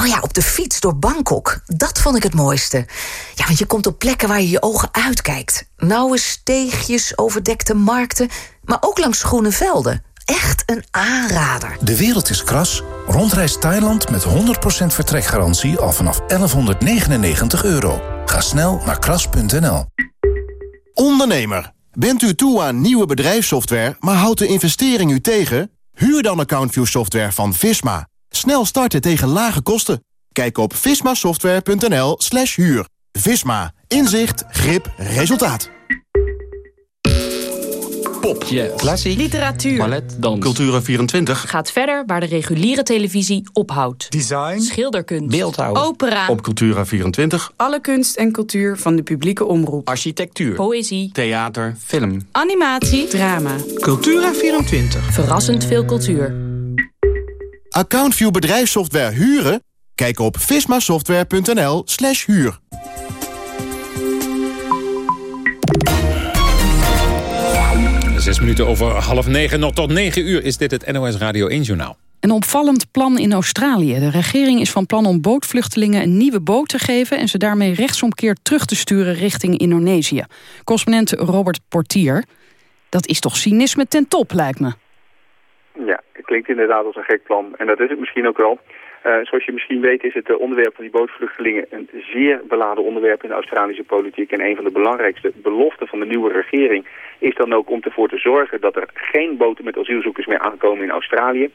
Oh ja, op de fiets door Bangkok. Dat vond ik het mooiste. Ja, want je komt op plekken waar je je ogen uitkijkt. Nauwe steegjes, overdekte markten, maar ook langs groene velden. Echt een aanrader. De wereld is kras. Rondreis Thailand met 100% vertrekgarantie al vanaf 1199 euro. Ga snel naar kras.nl. Ondernemer, bent u toe aan nieuwe bedrijfssoftware, maar houdt de investering u tegen? Huur dan AccountView software van Visma. Snel starten tegen lage kosten. Kijk op vismasoftware.nl slash huur. Visma. Inzicht, grip, resultaat. Pop, Klassiek. Literatuur. ballet, dans. Cultura24. Gaat verder waar de reguliere televisie ophoudt. Design. Schilderkunst. Beeldhouw. Opera. Op Cultura24. Alle kunst en cultuur van de publieke omroep. Architectuur. Poëzie. Theater. Film. Animatie. Drama. Cultura24. Verrassend veel cultuur. AccountView bedrijfssoftware huren? Kijk op vismasoftware.nl slash huur. Zes minuten over half negen, nog tot negen uur is dit het NOS Radio 1-journaal. Een opvallend plan in Australië. De regering is van plan om bootvluchtelingen een nieuwe boot te geven... en ze daarmee rechtsomkeerd terug te sturen richting Indonesië. Correspondent Robert Portier. Dat is toch cynisme ten top, lijkt me. Ja, het klinkt inderdaad als een gek plan. En dat is het misschien ook wel. Uh, zoals je misschien weet is het onderwerp van die bootvluchtelingen een zeer beladen onderwerp in de Australische politiek. En een van de belangrijkste beloften van de nieuwe regering is dan ook om ervoor te zorgen dat er geen boten met asielzoekers meer aankomen in Australië.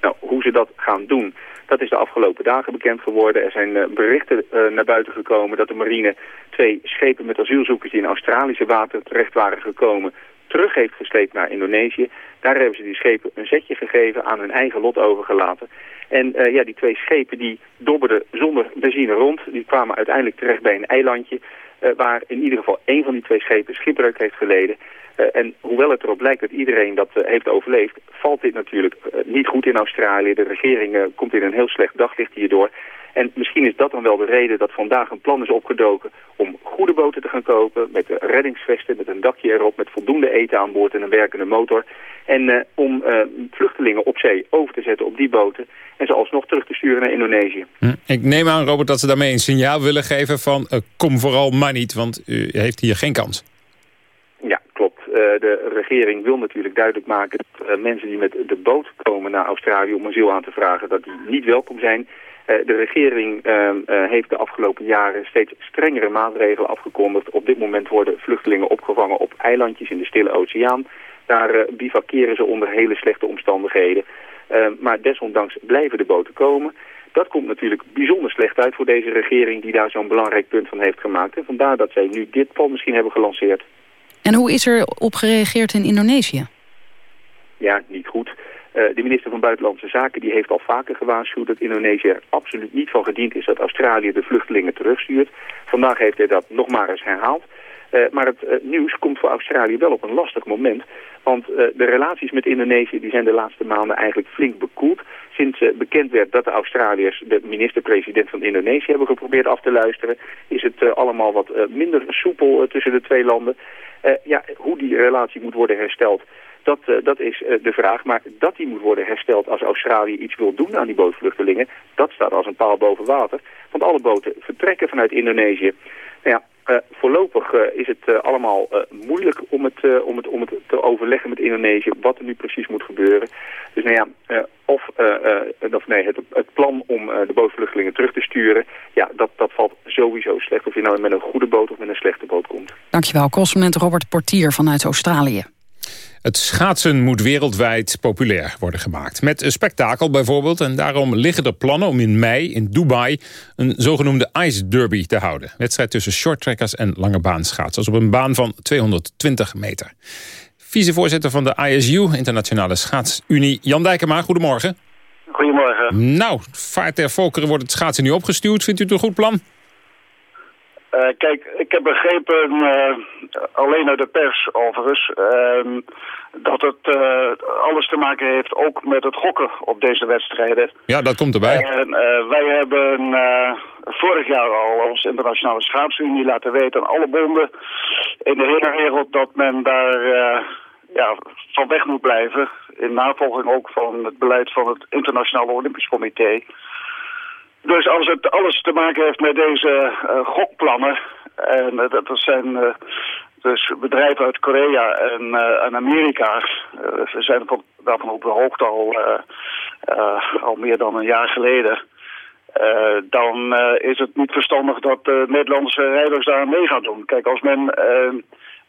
Nou, hoe ze dat gaan doen, dat is de afgelopen dagen bekend geworden. Er zijn uh, berichten naar buiten gekomen dat de marine twee schepen met asielzoekers die in Australische water terecht waren gekomen terug heeft gesleept naar Indonesië. Daar hebben ze die schepen een zetje gegeven, aan hun eigen lot overgelaten. En uh, ja, die twee schepen die dobberden zonder benzine rond. Die kwamen uiteindelijk terecht bij een eilandje... Uh, waar in ieder geval één van die twee schepen schipbreuk heeft geleden. Uh, en hoewel het erop lijkt dat iedereen dat heeft overleefd... valt dit natuurlijk niet goed in Australië. De regering komt in een heel slecht daglicht hierdoor... En misschien is dat dan wel de reden dat vandaag een plan is opgedoken om goede boten te gaan kopen. Met reddingsvesten, met een dakje erop, met voldoende eten aan boord en een werkende motor. En uh, om uh, vluchtelingen op zee over te zetten op die boten en ze alsnog terug te sturen naar Indonesië. Hm. Ik neem aan, Robert, dat ze daarmee een signaal willen geven van uh, kom vooral maar niet, want u heeft hier geen kans. Ja, klopt. de regering wil natuurlijk duidelijk maken dat mensen die met de boot komen naar Australië om asiel aan te vragen, dat die niet welkom zijn. De regering uh, uh, heeft de afgelopen jaren steeds strengere maatregelen afgekondigd. Op dit moment worden vluchtelingen opgevangen op eilandjes in de Stille Oceaan. Daar uh, bivakeren ze onder hele slechte omstandigheden. maar desondanks blijven de boten komen. Dat komt natuurlijk bijzonder slecht uit voor deze regering die daar zo'n belangrijk punt van heeft gemaakt. En vandaar dat zij nu dit plan misschien hebben gelanceerd. En hoe is er op gereageerd in Indonesië? Ja, niet goed. Uh, de minister van Buitenlandse Zaken die heeft al vaker gewaarschuwd dat Indonesië er absoluut niet van gediend is dat Australië de vluchtelingen terugstuurt. Vandaag heeft hij dat nog maar eens herhaald. Uh, maar het uh, nieuws komt voor Australië wel op een lastig moment. Want de relaties met Indonesië die zijn de laatste maanden eigenlijk flink bekoeld. Sinds bekend werd dat de Australiërs de minister-president van Indonesië hebben geprobeerd af te luisteren... is het allemaal wat minder soepel tussen de twee landen. ja, hoe die relatie moet worden hersteld... Dat, uh, dat is uh, de vraag. Maar dat die moet worden hersteld als Australië iets wil doen aan die bootvluchtelingen... dat staat als een paal boven water. Want alle boten vertrekken vanuit Indonesië. Nou ja, uh, voorlopig is het allemaal moeilijk om het, om, het, om het te overleggen met Indonesië... wat er nu precies moet gebeuren. Dus nou ja, of, of nee, het, het plan om de bootvluchtelingen terug te sturen... ja, dat, dat valt sowieso slecht. Of je nou met een goede boot of met een slechte boot komt. Dankjewel, consument Robert Portier vanuit Australië. Het schaatsen moet wereldwijd populair worden gemaakt. Met een spektakel bijvoorbeeld. En daarom liggen er plannen om in mei in Dubai... een zogenoemde Ice Derby te houden. Wedstrijd tussen shorttrackers en lange baanschaatsers... op een baan van 220 meter. Vicevoorzitter van de ISU, Internationale Schaatsunie... Jan Dijkema, goedemorgen. Goedemorgen. Nou, vaart ter volkeren wordt het schaatsen nu opgestuurd. Vindt u het een goed plan? Kijk, ik heb begrepen, uh, alleen uit de pers overigens, uh, dat het uh, alles te maken heeft ook met het gokken op deze wedstrijden. Ja, dat komt erbij. En wij hebben vorig jaar al als internationale schaatsunie laten weten aan alle bonden in de hele wereld dat men daar ja, van weg moet blijven. In navolging ook van het beleid van het Internationale Olympisch Comité. Dus als het alles te maken heeft met deze uh, gokplannen... en uh, dat zijn uh, dus bedrijven uit Korea en, en Amerika... we zijn daarvan op de hoogte al, al meer dan een jaar geleden... dan is het niet verstandig dat de Nederlandse rijders daar mee gaan doen. Kijk, als men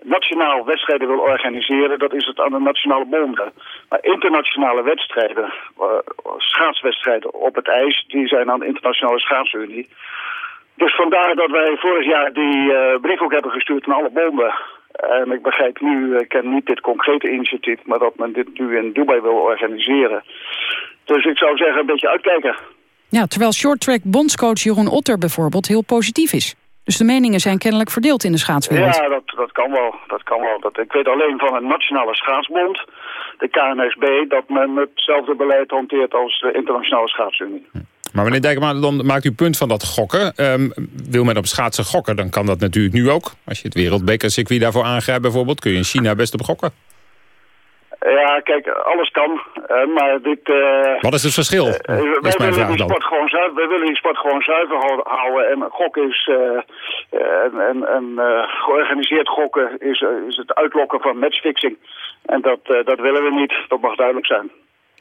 nationaal wedstrijden wil organiseren, dat is het aan de nationale bonden. Maar internationale wedstrijden, uh, schaatswedstrijden op het ijs, die zijn aan de internationale schaatsunie. Dus vandaar dat wij vorig jaar die uh, brief ook hebben gestuurd aan alle bonden. En ik begrijp nu, ik ken niet dit concrete initiatief, maar dat men dit nu in Dubai wil organiseren. Dus ik zou zeggen, een beetje uitkijken. Ja, terwijl shorttrack bondscoach Jeroen Otter bijvoorbeeld heel positief is. Dus de meningen zijn kennelijk verdeeld in de schaatswereld. Ja, dat, dat kan wel. Dat kan wel. Dat, ik weet alleen van een nationale schaatsbond, de KNSB, dat men hetzelfde beleid hanteert als de internationale schaatsunie. Maar meneer Dijkman, dan maakt u punt van dat gokken. Um, wil men op schaatsen gokken, dan kan dat natuurlijk nu ook. Als je het wereldbekercircuit daarvoor aangrijpt bijvoorbeeld... kun je in China best op gokken. Ja, kijk, alles kan, uh, maar dit... Uh, Wat is het verschil? Uh, wij, willen die sport gewoon zuiver, wij willen die sport gewoon zuiver houden. En gokken is... en en, en georganiseerd gokken is, is het uitlokken van matchfixing. En dat, dat willen we niet, dat mag duidelijk zijn.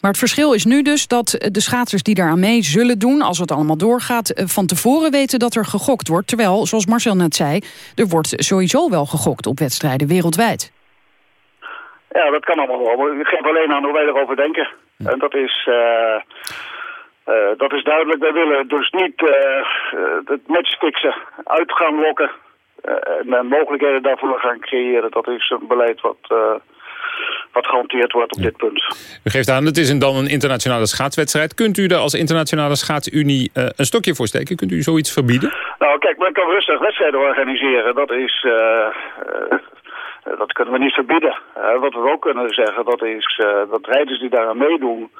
Maar het verschil is nu dus dat de schaatsers die daaraan mee zullen doen... als het allemaal doorgaat, van tevoren weten dat er gegokt wordt. Terwijl, zoals Marcel net zei, er wordt sowieso wel gegokt op wedstrijden wereldwijd. Ja, dat kan allemaal wel. Ik geef alleen aan hoe wij erover denken. En dat is... Uh, uh, dat is duidelijk. Wij willen dus niet uh, het matchfixen uit gaan lokken. en mogelijkheden daarvoor gaan creëren. Dat is een beleid wat, wat gehanteerd wordt op dit punt. U geeft aan, het is dan een internationale schaatswedstrijd. Kunt u er als internationale schaatsunie een stokje voor steken? Kunt u zoiets verbieden? Nou, kijk, men kan rustig wedstrijden organiseren. Dat is... Eh, dat kunnen we niet verbieden. wat we ook kunnen zeggen, dat is uh, dat rijders die daaraan meedoen...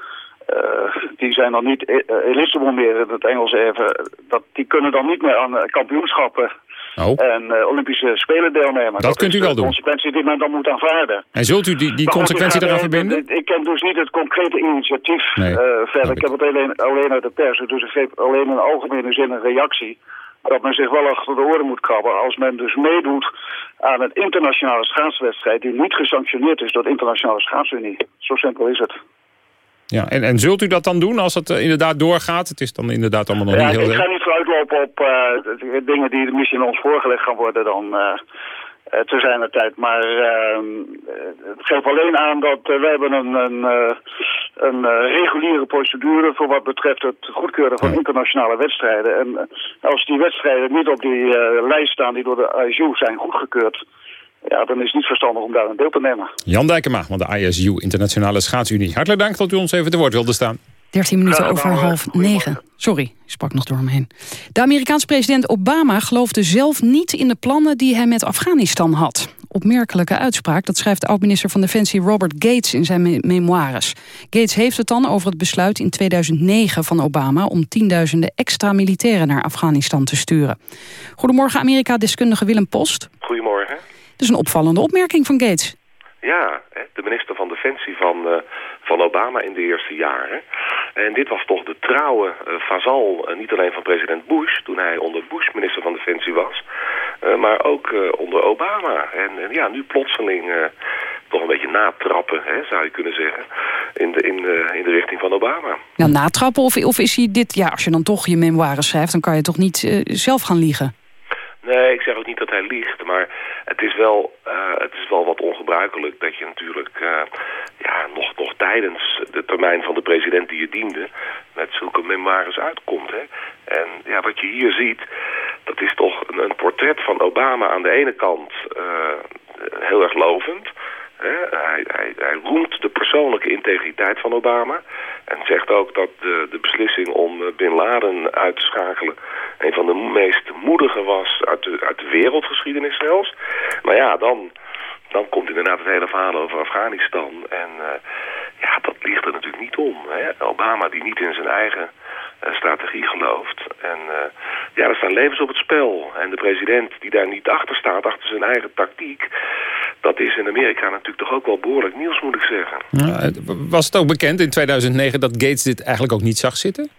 Uh, die zijn dan niet eligible meer in het Engels even. Dat, die kunnen dan niet meer aan kampioenschappen oh. en Olympische Spelen deelnemen. Dat, dat kunt u wel doen. de consequentie die men dan moet aanvaarden. En zult u die, die consequentie eraan verbinden? Ik ken dus niet het concrete initiatief nee, verder. Ik heb het alleen, alleen uit de pers. Dus ik geef alleen in algemene zin een reactie dat men zich wel achter de oren moet krabben als men dus meedoet aan een internationale schaatswedstrijd die niet gesanctioneerd is door de internationale schaatsunie. Zo simpel is het. Ja, en, en zult u dat dan doen als het uh, inderdaad doorgaat? Het is dan inderdaad allemaal nog ja, niet heel... Ik ga niet vooruitlopen op uh, dingen die misschien ons voorgelegd gaan worden dan... Uh, uh, te zijn de tijd. Maar uh, het geeft alleen aan dat uh, we hebben een, een, een reguliere procedure voor wat betreft het goedkeuren van internationale wedstrijden. En als die wedstrijden niet op die lijst staan die door de ISU zijn goedgekeurd, ja, dan is het niet verstandig om daar een deel te nemen. Jan Dijkema van de ISU, Internationale Schaatsunie. Hartelijk dank dat u ons even te woord wilde staan. 13 minuten over half negen. Sorry, sprak nog door me heen. De Amerikaanse president Obama geloofde zelf niet in de plannen die hij met Afghanistan had. Opmerkelijke uitspraak, dat schrijft oud-minister van Defensie Robert Gates in zijn me memoires. Gates heeft het dan over het besluit in 2009 van Obama... om tienduizenden extra militairen naar Afghanistan te sturen. Goedemorgen Amerika-deskundige Willem Post. Goedemorgen. Het is een opvallende opmerking van Gates. Ja, de minister van Defensie van, uh, van Obama in de eerste jaren. En dit was toch de trouwe uh, vazal, uh, niet alleen van president Bush... toen hij onder Bush minister van Defensie was... maar ook onder Obama. En ja, nu plotseling toch een beetje natrappen, hè, zou je kunnen zeggen... in de, in de, in de richting van Obama. Nou, natrappen of, of is hij dit... Ja, als je dan toch je memoires schrijft... dan kan je toch niet zelf gaan liegen? Nee, ik zeg ook niet dat hij liegt, maar het is wel, uh, het is wel wat ongebruikelijk dat je natuurlijk uh, ja, nog, nog tijdens de termijn van de president die je diende met zulke memoires uitkomt. Hè. En ja, wat je hier ziet, dat is toch een, een portret van Obama aan de ene kant uh, heel erg lovend. Hij, hij, hij roemt de persoonlijke integriteit van Obama. En zegt ook dat de, de beslissing om Bin Laden uit te schakelen... een van de meest moedige was uit de, uit de wereldgeschiedenis zelfs. Maar ja, dan, dan komt inderdaad het hele verhaal over Afghanistan. En ja, dat ligt er natuurlijk niet om. Hè. Obama die niet in zijn eigen uh, strategie gelooft. En uh, ja, er staan levens op het spel. En de president die daar niet achter staat, achter zijn eigen tactiek... dat is in Amerika natuurlijk toch ook wel behoorlijk nieuws, moet ik zeggen. was het ook bekend in 2009 dat Gates dit eigenlijk ook niet zag zitten?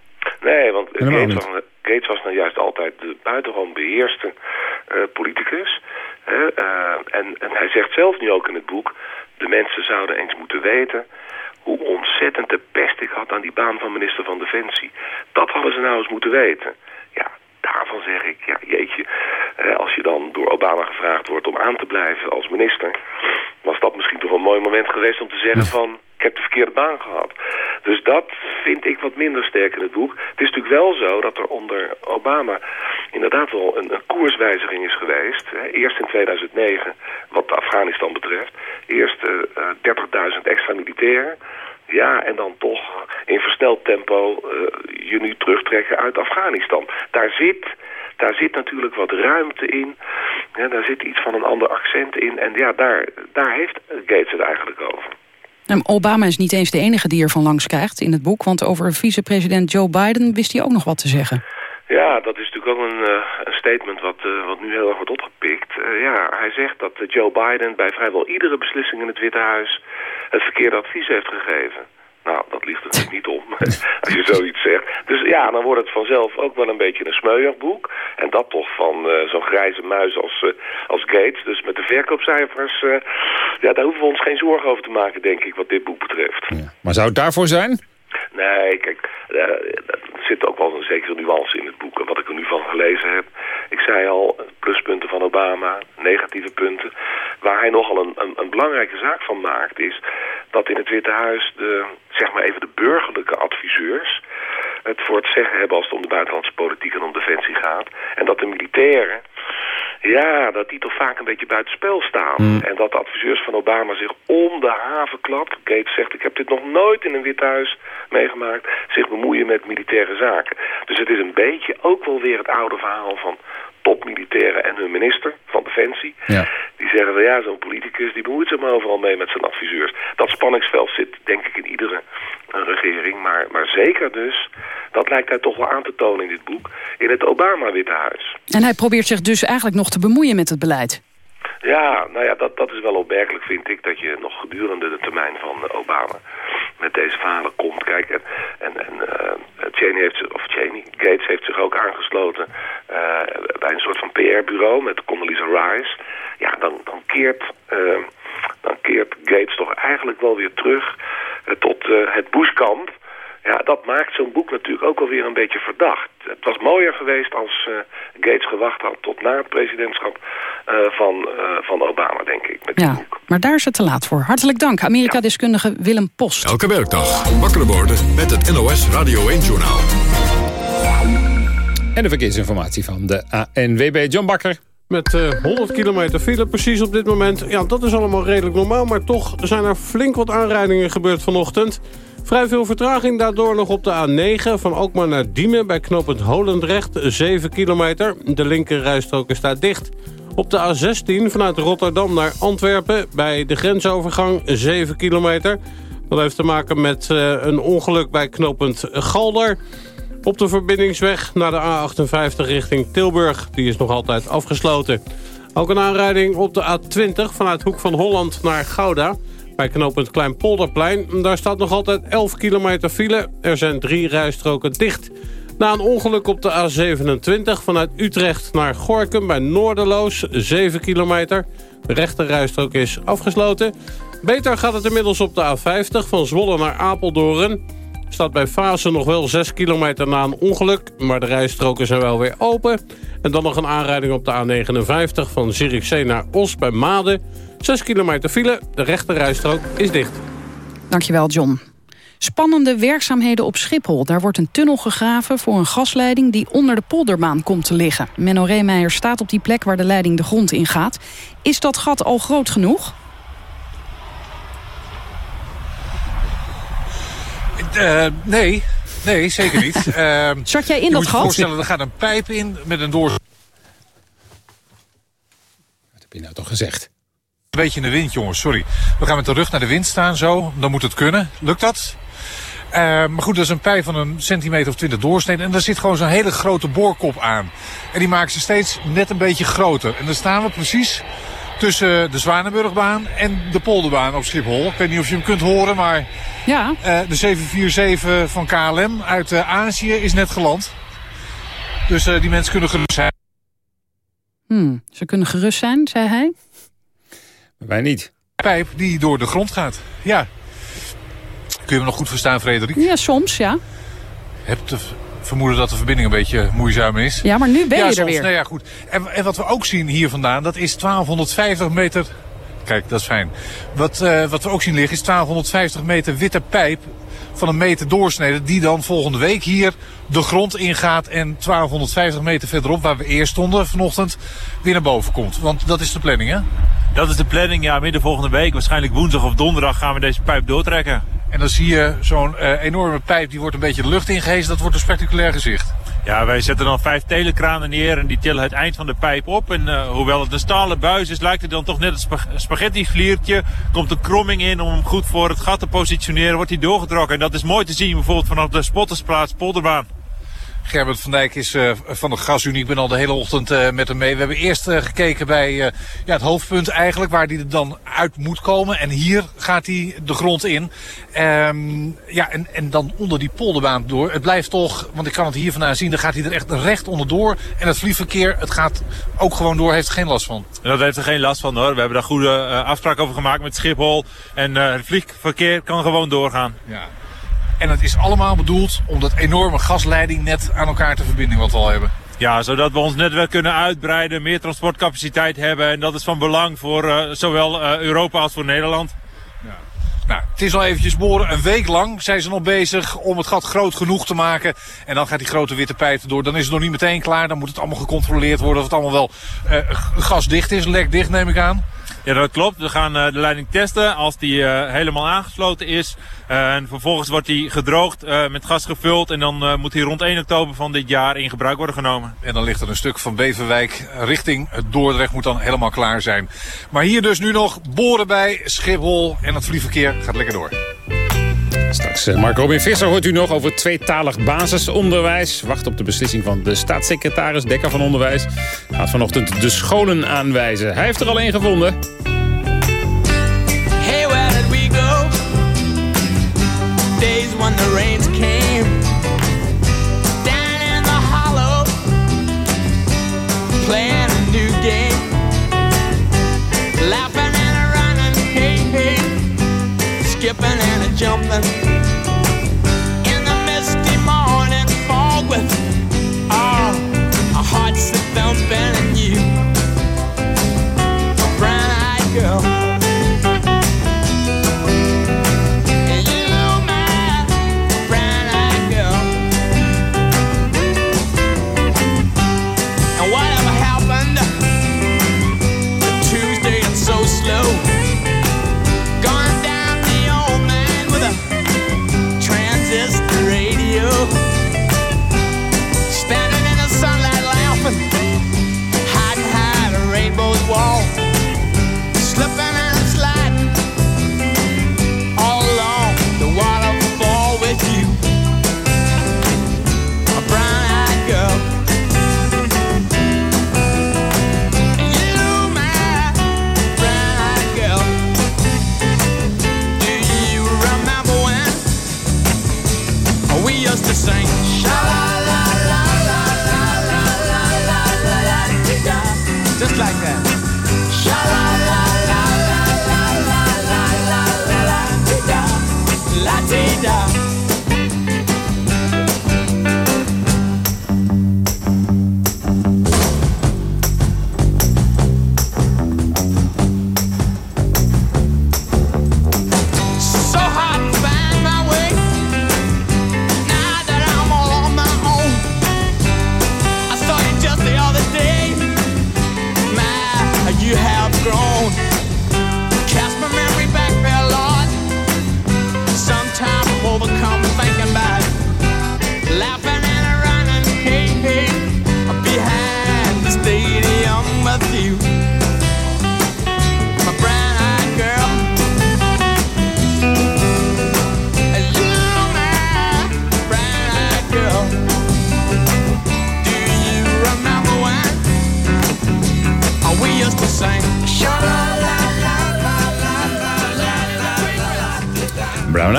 Nee, want Gates was, Gates was, nou juist altijd de buitengewoon beheerste uh, politicus... en, en hij zegt zelf nu ook in het boek... de mensen zouden eens moeten weten hoe ontzettend de pest ik had aan die baan van minister van Defensie. Dat hadden ze nou eens moeten weten. Ja, daarvan zeg ik, ja jeetje, eh, als je dan door Obama gevraagd wordt om aan te blijven als minister... was dat misschien toch een mooi moment geweest om te zeggen van... heb de verkeerde baan gehad. Dus dat vind ik wat minder sterk in het boek. Het is natuurlijk wel zo dat er onder Obama inderdaad wel een, een koerswijziging is geweest. Eerst in 2009, wat Afghanistan betreft. Eerst uh, uh, 30.000 extra militairen. Ja, en dan toch in versneld tempo uh, je nu terugtrekken uit Afghanistan. Daar zit, daar zit natuurlijk wat ruimte in. Daar zit iets van een ander accent in. En ja, daar, daar heeft Gates het eigenlijk over. Obama is niet eens de enige die er van langs krijgt in het boek... want over vicepresident Joe Biden wist hij ook nog wat te zeggen. Ja, dat is natuurlijk ook een, uh, een statement wat, uh, wat nu heel erg wordt opgepikt. Uh, ja, hij zegt dat Joe Biden bij vrijwel iedere beslissing in het Witte Huis het verkeerde advies heeft gegeven. Nou, dat ligt er natuurlijk niet om, [LAUGHS] als je zoiets zegt. Dus ja, dan wordt het vanzelf ook wel een beetje een smeuigboek. En dat toch van uh, zo'n grijze muis als, uh, als Gates. Dus met de verkoopcijfers, uh, ja, daar hoeven we ons geen zorgen over te maken, denk ik, wat dit boek betreft. Ja. Maar zou het daarvoor zijn? Nee, kijk, er zit ook wel een zekere nuance in het boek. En wat ik er nu van gelezen heb. Ik zei al, pluspunten van Obama, negatieve punten. Waar hij nogal een, een, een belangrijke zaak van maakt is dat in het Witte Huis de, zeg maar even de burgerlijke adviseurs het voor het zeggen hebben als het om de buitenlandse politiek en om defensie gaat. En dat de militairen, ja, dat die toch vaak een beetje buitenspel staan. Mm. En dat de adviseurs van Obama zich om de haven klapt. Gates zegt, ik heb dit nog nooit in een Witte Huis meegemaakt. Zich bemoeien met militaire zaken. Dus het is een beetje ook wel weer het oude verhaal van topmilitairen en hun minister van Defensie. Ja. Die zeggen, wel ja, zo'n politicus die bemoeit zich maar overal mee met zijn adviseurs. Dat spanningsveld zit denk ik in iedere uh, regering. Maar, maar zeker dus, dat lijkt hij toch wel aan te tonen in dit boek, in het Obama-Witte Huis. En hij probeert zich dus eigenlijk nog te bemoeien met het beleid. Ja, nou ja, dat, dat is wel opmerkelijk, vind ik, dat je nog gedurende de termijn van Obama met deze verhalen komt. Kijk, en, en, en uh, Cheney heeft, of Cheney, Gates heeft zich ook aangesloten uh, bij een soort van PR-bureau met Condoleezza Rice. Ja, dan, dan, keert, uh, dan keert Gates toch eigenlijk wel weer terug tot het Bush-kamp. Ja, dat maakt zo'n boek natuurlijk ook alweer een beetje verdacht. Het was mooier geweest als uh, Gates gewacht had tot na het presidentschap uh, van, uh, van Obama, denk ik. Met ja, maar daar is het te laat voor. Hartelijk dank, Amerika-deskundige Willem Post. Elke werkdag wakker worden met het NOS Radio 1-journaal. En de verkeersinformatie van de ANWB John Bakker. Met uh, 100 kilometer file precies op dit moment. Ja, dat is allemaal redelijk normaal, maar toch zijn er flink wat aanrijdingen gebeurd vanochtend. Vrij veel vertraging daardoor nog op de A9 van Alkmaar naar Diemen... bij knooppunt Holendrecht, 7 kilometer. De linkerrijstrook is daar dicht. Op de A16 vanuit Rotterdam naar Antwerpen... bij de grensovergang, 7 kilometer. Dat heeft te maken met uh, een ongeluk bij knooppunt Galder. Op de verbindingsweg naar de A58 richting Tilburg. Die is nog altijd afgesloten. Ook een aanrijding op de A20 vanuit Hoek van Holland naar Gouda... Bij knooppunt Kleinpolderplein, daar staat nog altijd 11 kilometer file. Er zijn drie rijstroken dicht. Na een ongeluk op de A27 vanuit Utrecht naar Gorkum bij Noorderloos, 7 kilometer. De rechte rijstrook is afgesloten. Beter gaat het inmiddels op de A50 van Zwolle naar Apeldoorn. Staat bij Fase nog wel 6 kilometer na een ongeluk, maar de rijstroken zijn wel weer open. En dan nog een aanrijding op de A59 van Zierikzee naar Os bij Maden. 6 kilometer file, de rechterrijstrook is dicht. Dankjewel, John. Spannende werkzaamheden op Schiphol. Daar wordt een tunnel gegraven voor een gasleiding die onder de polderbaan komt te liggen. Menno Reemeijer staat op die plek waar de leiding de grond in gaat. Is dat gat al groot genoeg? Eh, nee, nee, zeker niet. [LAUGHS] Ehm, Zat jij in dat gat? Ik moet je voorstellen, er gaat een pijp in met een door... Wat heb je nou toch gezegd? Een beetje in de wind, jongens, sorry. We gaan met de rug naar de wind staan, zo. Dan moet het kunnen. Lukt dat? Uh, maar goed, dat is een pijp van een centimeter of twintig doorsneden. En daar zit gewoon zo'n hele grote boorkop aan. En die maken ze steeds net een beetje groter. En dan staan we precies tussen de Zwanenburgbaan en de Polderbaan op Schiphol. Ik weet niet of je hem kunt horen, maar ja. Uh, de 747 van KLM uit uh, Azië is net geland. Dus die mensen kunnen gerust zijn. Hmm, ze kunnen gerust zijn, zei hij. Wij niet. Pijp die door de grond gaat, ja. Kun je me nog goed verstaan, Frederik? Ja, soms, ja. Heb te vermoeden dat de verbinding een beetje moeizaam is. Ja, maar nu ben je ja, er soms, weer. Nou ja, goed. En, en, wat we ook zien hier vandaan, dat is 1250 meter... Kijk, dat is fijn. Wat, uh, wat we ook zien liggen is 1250 meter witte pijp van een meter doorsnede... die dan volgende week hier de grond ingaat en 1250 meter verderop... waar we eerst stonden vanochtend, weer naar boven komt. Want dat is de planning, hè? Dat is de planning, ja. Midden volgende week, waarschijnlijk woensdag of donderdag... gaan we deze pijp doortrekken. En dan zie je zo'n uh, enorme pijp, die wordt een beetje de lucht ingehezen. Dat wordt een spectaculair gezicht. Ja, wij zetten dan vijf telekranen neer en die tillen het eind van de pijp op. En uh, hoewel het een stalen buis is, lijkt het dan toch net een spag spaghettivliertje. Komt een kromming in om hem goed voor het gat te positioneren, wordt hij doorgetrokken. En dat is mooi te zien bijvoorbeeld vanaf de spottersplaats Polderbaan. Gerbert van Dijk is uh, van de Gasunie. Ik ben al de hele ochtend uh, met hem mee. We hebben eerst uh, gekeken bij ja, het hoofdpunt eigenlijk, waar hij er dan uit moet komen. En hier gaat hij de grond in. Um, ja, en, en dan onder die polderbaan door. Het blijft toch, want ik kan het hier vandaan zien, dan gaat hij er echt recht onderdoor. En het vliegverkeer, het gaat ook gewoon door, heeft er geen last van. Dat heeft er geen last van hoor. We hebben daar goede afspraken over gemaakt met Schiphol. En het vliegverkeer kan gewoon doorgaan. Ja. En het is allemaal bedoeld om dat enorme gasleiding net aan elkaar te verbinden wat we al hebben. Ja, zodat we ons netwerk kunnen uitbreiden, meer transportcapaciteit hebben. En dat is van belang voor uh, zowel uh, Europa als voor Nederland. Ja. Nou, het is al eventjes boren. Een week lang zijn ze nog bezig om het gat groot genoeg te maken. En dan gaat die grote witte pijp door. Dan is het nog niet meteen klaar. Dan moet het allemaal gecontroleerd worden of het allemaal wel uh, gasdicht is. Lekdicht neem ik aan. Ja, dat klopt. We gaan uh, de leiding testen als die uh, helemaal aangesloten is. Uh, en vervolgens wordt die gedroogd, met gas gevuld. En dan moet die rond 1 oktober van dit jaar in gebruik worden genomen. En dan ligt er een stuk van Beverwijk richting Dordrecht moet dan helemaal klaar zijn. Maar hier dus nu nog boren bij Schiphol. En het vliegverkeer gaat lekker door. Straks Mark Robin Visser hoort u nog over tweetalig basisonderwijs. Wacht op de beslissing van de staatssecretaris Dekker van Onderwijs. Gaat vanochtend de scholen aanwijzen. Hij heeft er al één gevonden. Hey, where did we go? Days when the rains came. Down in the hollow. Playing a new game. Laughing and running. Hey, hey. Skipping and jumping.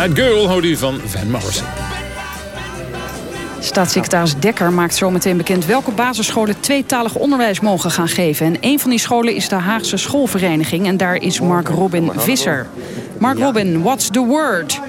Night Girl hoorde u van Van Morrison. Staatssecretaris Dekker maakt zometeen bekend welke basisscholen tweetalig onderwijs mogen gaan geven. En een van die scholen is de Haagse Schoolvereniging en daar is Mark Robin Visser. Mark Robin, what's the word?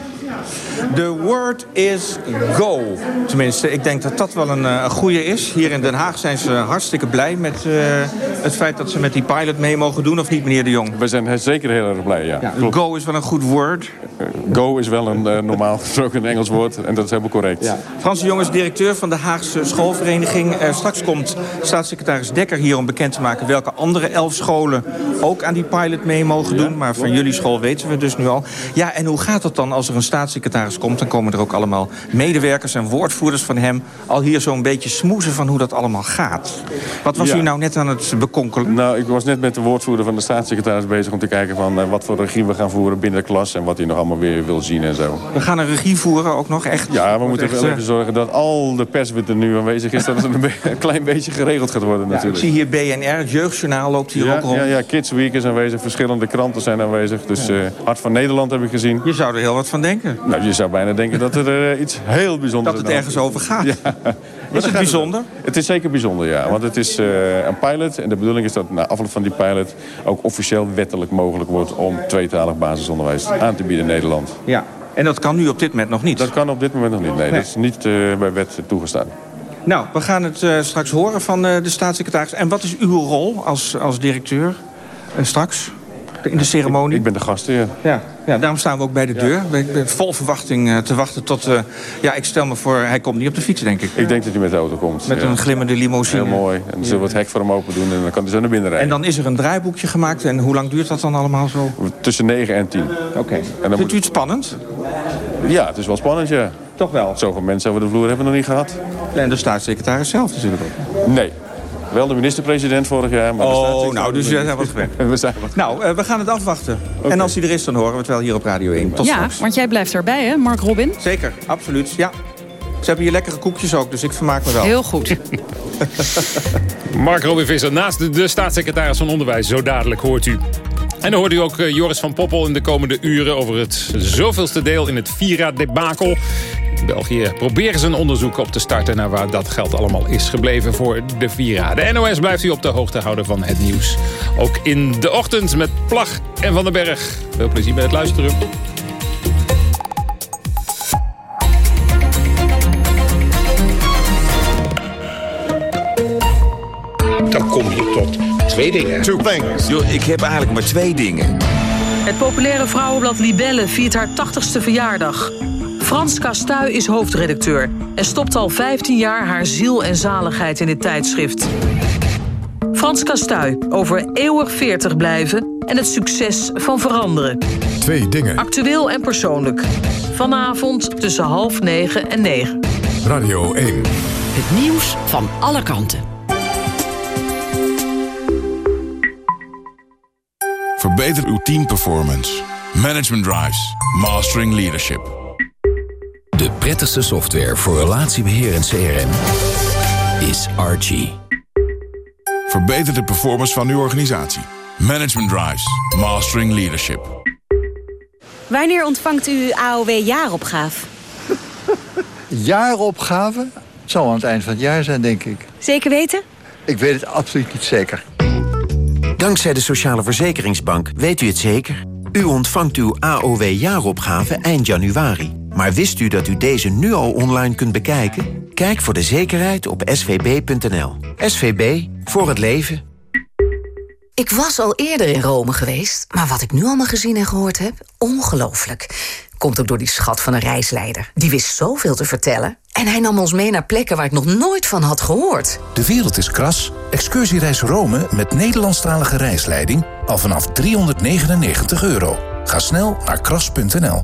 De word is go. Tenminste, ik denk dat dat wel een, eh, een goede is. Hier in Den Haag zijn ze hartstikke blij met uh, het feit dat ze met die pilot mee mogen doen, of niet, meneer De Jong? We zijn zeker heel erg blij, ja. ja go is wel een goed woord. Uh, go is wel een uh, normaal gesproken Engels woord en dat is helemaal correct. Ja. Frans de Jong is directeur van de Haagse Schoolvereniging. straks komt staatssecretaris Dekker hier om bekend te maken welke andere elf scholen ook aan die pilot mee mogen doen. Maar van jullie school weten we dus nu al. Ja, en hoe gaat het dan als er een staatssecretaris komt... dan komen er ook allemaal medewerkers en woordvoerders van hem... al hier zo'n beetje smoezen van hoe dat allemaal gaat. Wat was Ja. u nou net aan het bekonkelen? Nou, ik was net met de woordvoerder van de staatssecretaris bezig om te kijken van eh, wat voor regie we gaan voeren binnen de klas en wat hij nog allemaal weer wil zien en zo. We gaan een regie voeren ook nog, echt? Ja, we moeten echt, wel eh, even zorgen dat al de pers er nu aanwezig is, dat het [LAUGHS] een, klein beetje geregeld gaat worden Ja, ik natuurlijk. zie hier BNR, het jeugdjournaal loopt hier ja, ook rond. ja, ja, Kids Week is aanwezig, verschillende kranten zijn aanwezig. Dus eh, Hart van Nederland heb ik gezien. Je zou er heel wat van denken. Nou, je zou bijna denken dat er eh, iets heel bijzonders Dat het ergens over gaat. Ja. Is het bijzonder? Het is zeker bijzonder, ja. Want het is eh, een pilot. En de bedoeling is dat na afloop van die pilot... ook officieel wettelijk mogelijk wordt... om tweetalig basisonderwijs aan te bieden in Nederland. Ja, en dat kan nu op dit moment nog niet. Dat kan op dit moment nog niet. Nee, Nee. dat is niet eh, bij wet toegestaan. Nou, we gaan het straks horen van de staatssecretaris. En wat is uw rol als, als directeur straks in de ceremonie? Ik ben de gastheer. Ja, ja, daarom staan we ook bij de deur. Ik ben vol verwachting eh, te wachten tot... eh, ja, ik stel me voor, hij komt niet op de fiets, denk ik. Ik denk dat hij met de auto komt. Met ja. een glimmende limousine. Heel mooi. En dan zullen we het hek voor hem open doen en dan kan hij zo naar binnen En rijden. dan is er een draaiboekje gemaakt. En hoe lang duurt dat dan allemaal zo? Tussen 9 en 10. Oké. En Vindt moet... u het spannend? Ja, het is wel spannend, ja. Toch wel? Zoveel mensen over de vloer hebben we nog niet gehad. En de staatssecretaris zelf natuurlijk ook. Nee. Wel de minister-president vorig jaar. Maar Oh, nou, dus we niet. [LAUGHS] zijn wat gewend. Nou, eh, we gaan het afwachten. En als hij er is, dan horen we het wel hier op Radio 1. Tot ja, straks. want jij blijft erbij, hè, Mark Robin? Zeker, absoluut. Ja. Ze hebben hier lekkere koekjes ook, dus ik vermaak me wel. Heel goed. [LAUGHS] Mark Robin Visser naast de, de staatssecretaris van Onderwijs. Zo dadelijk hoort u. En dan hoort u ook eh, Joris van Poppel in de komende uren... over het zoveelste deel in het Vira-debakel. België proberen ze een onderzoek op te starten... naar waar dat geld allemaal is gebleven voor de Vira. De NOS blijft u op de hoogte houden van het nieuws. Ook in de ochtend met Plag en Van den Berg. Veel plezier met het luisteren. Dan kom je tot twee dingen. Two things. Yo, ik heb eigenlijk maar twee dingen. Het populaire vrouwenblad Libelle viert haar 80ste verjaardag. Frans Kastuy is hoofdredacteur en stopt al 15 jaar haar ziel en zaligheid in dit tijdschrift. Frans Kastuy over eeuwig 40 blijven en het succes van veranderen. Twee dingen. Actueel en persoonlijk. Vanavond tussen half negen en negen. Radio 1. Het nieuws van alle kanten. Verbeter uw teamperformance. Management Drives. Mastering Leadership. De prettigste software voor relatiebeheer en CRM is Archie. Verbeter de performance van uw organisatie. Management Drives. Mastering Leadership. Wanneer ontvangt u AOW-jaaropgave? [LAUGHS] Jaaropgave? Het zal aan het eind van het jaar zijn, denk ik. Zeker weten? Ik weet het absoluut niet zeker. Dankzij de Sociale Verzekeringsbank weet u het zeker. U ontvangt uw AOW-jaaropgave eind januari. Maar wist u dat u deze nu al online kunt bekijken? Kijk voor de zekerheid op svb.nl. SVB, voor het leven. Ik was al eerder in Rome geweest, maar wat ik nu allemaal gezien en gehoord heb, ongelooflijk. Komt ook door die schat van een reisleider. Die wist zoveel te vertellen. En hij nam ons mee naar plekken waar ik nog nooit van had gehoord. De wereld is kras. Excursiereis Rome met Nederlandstalige reisleiding al vanaf 399 euro. Ga snel naar kras.nl.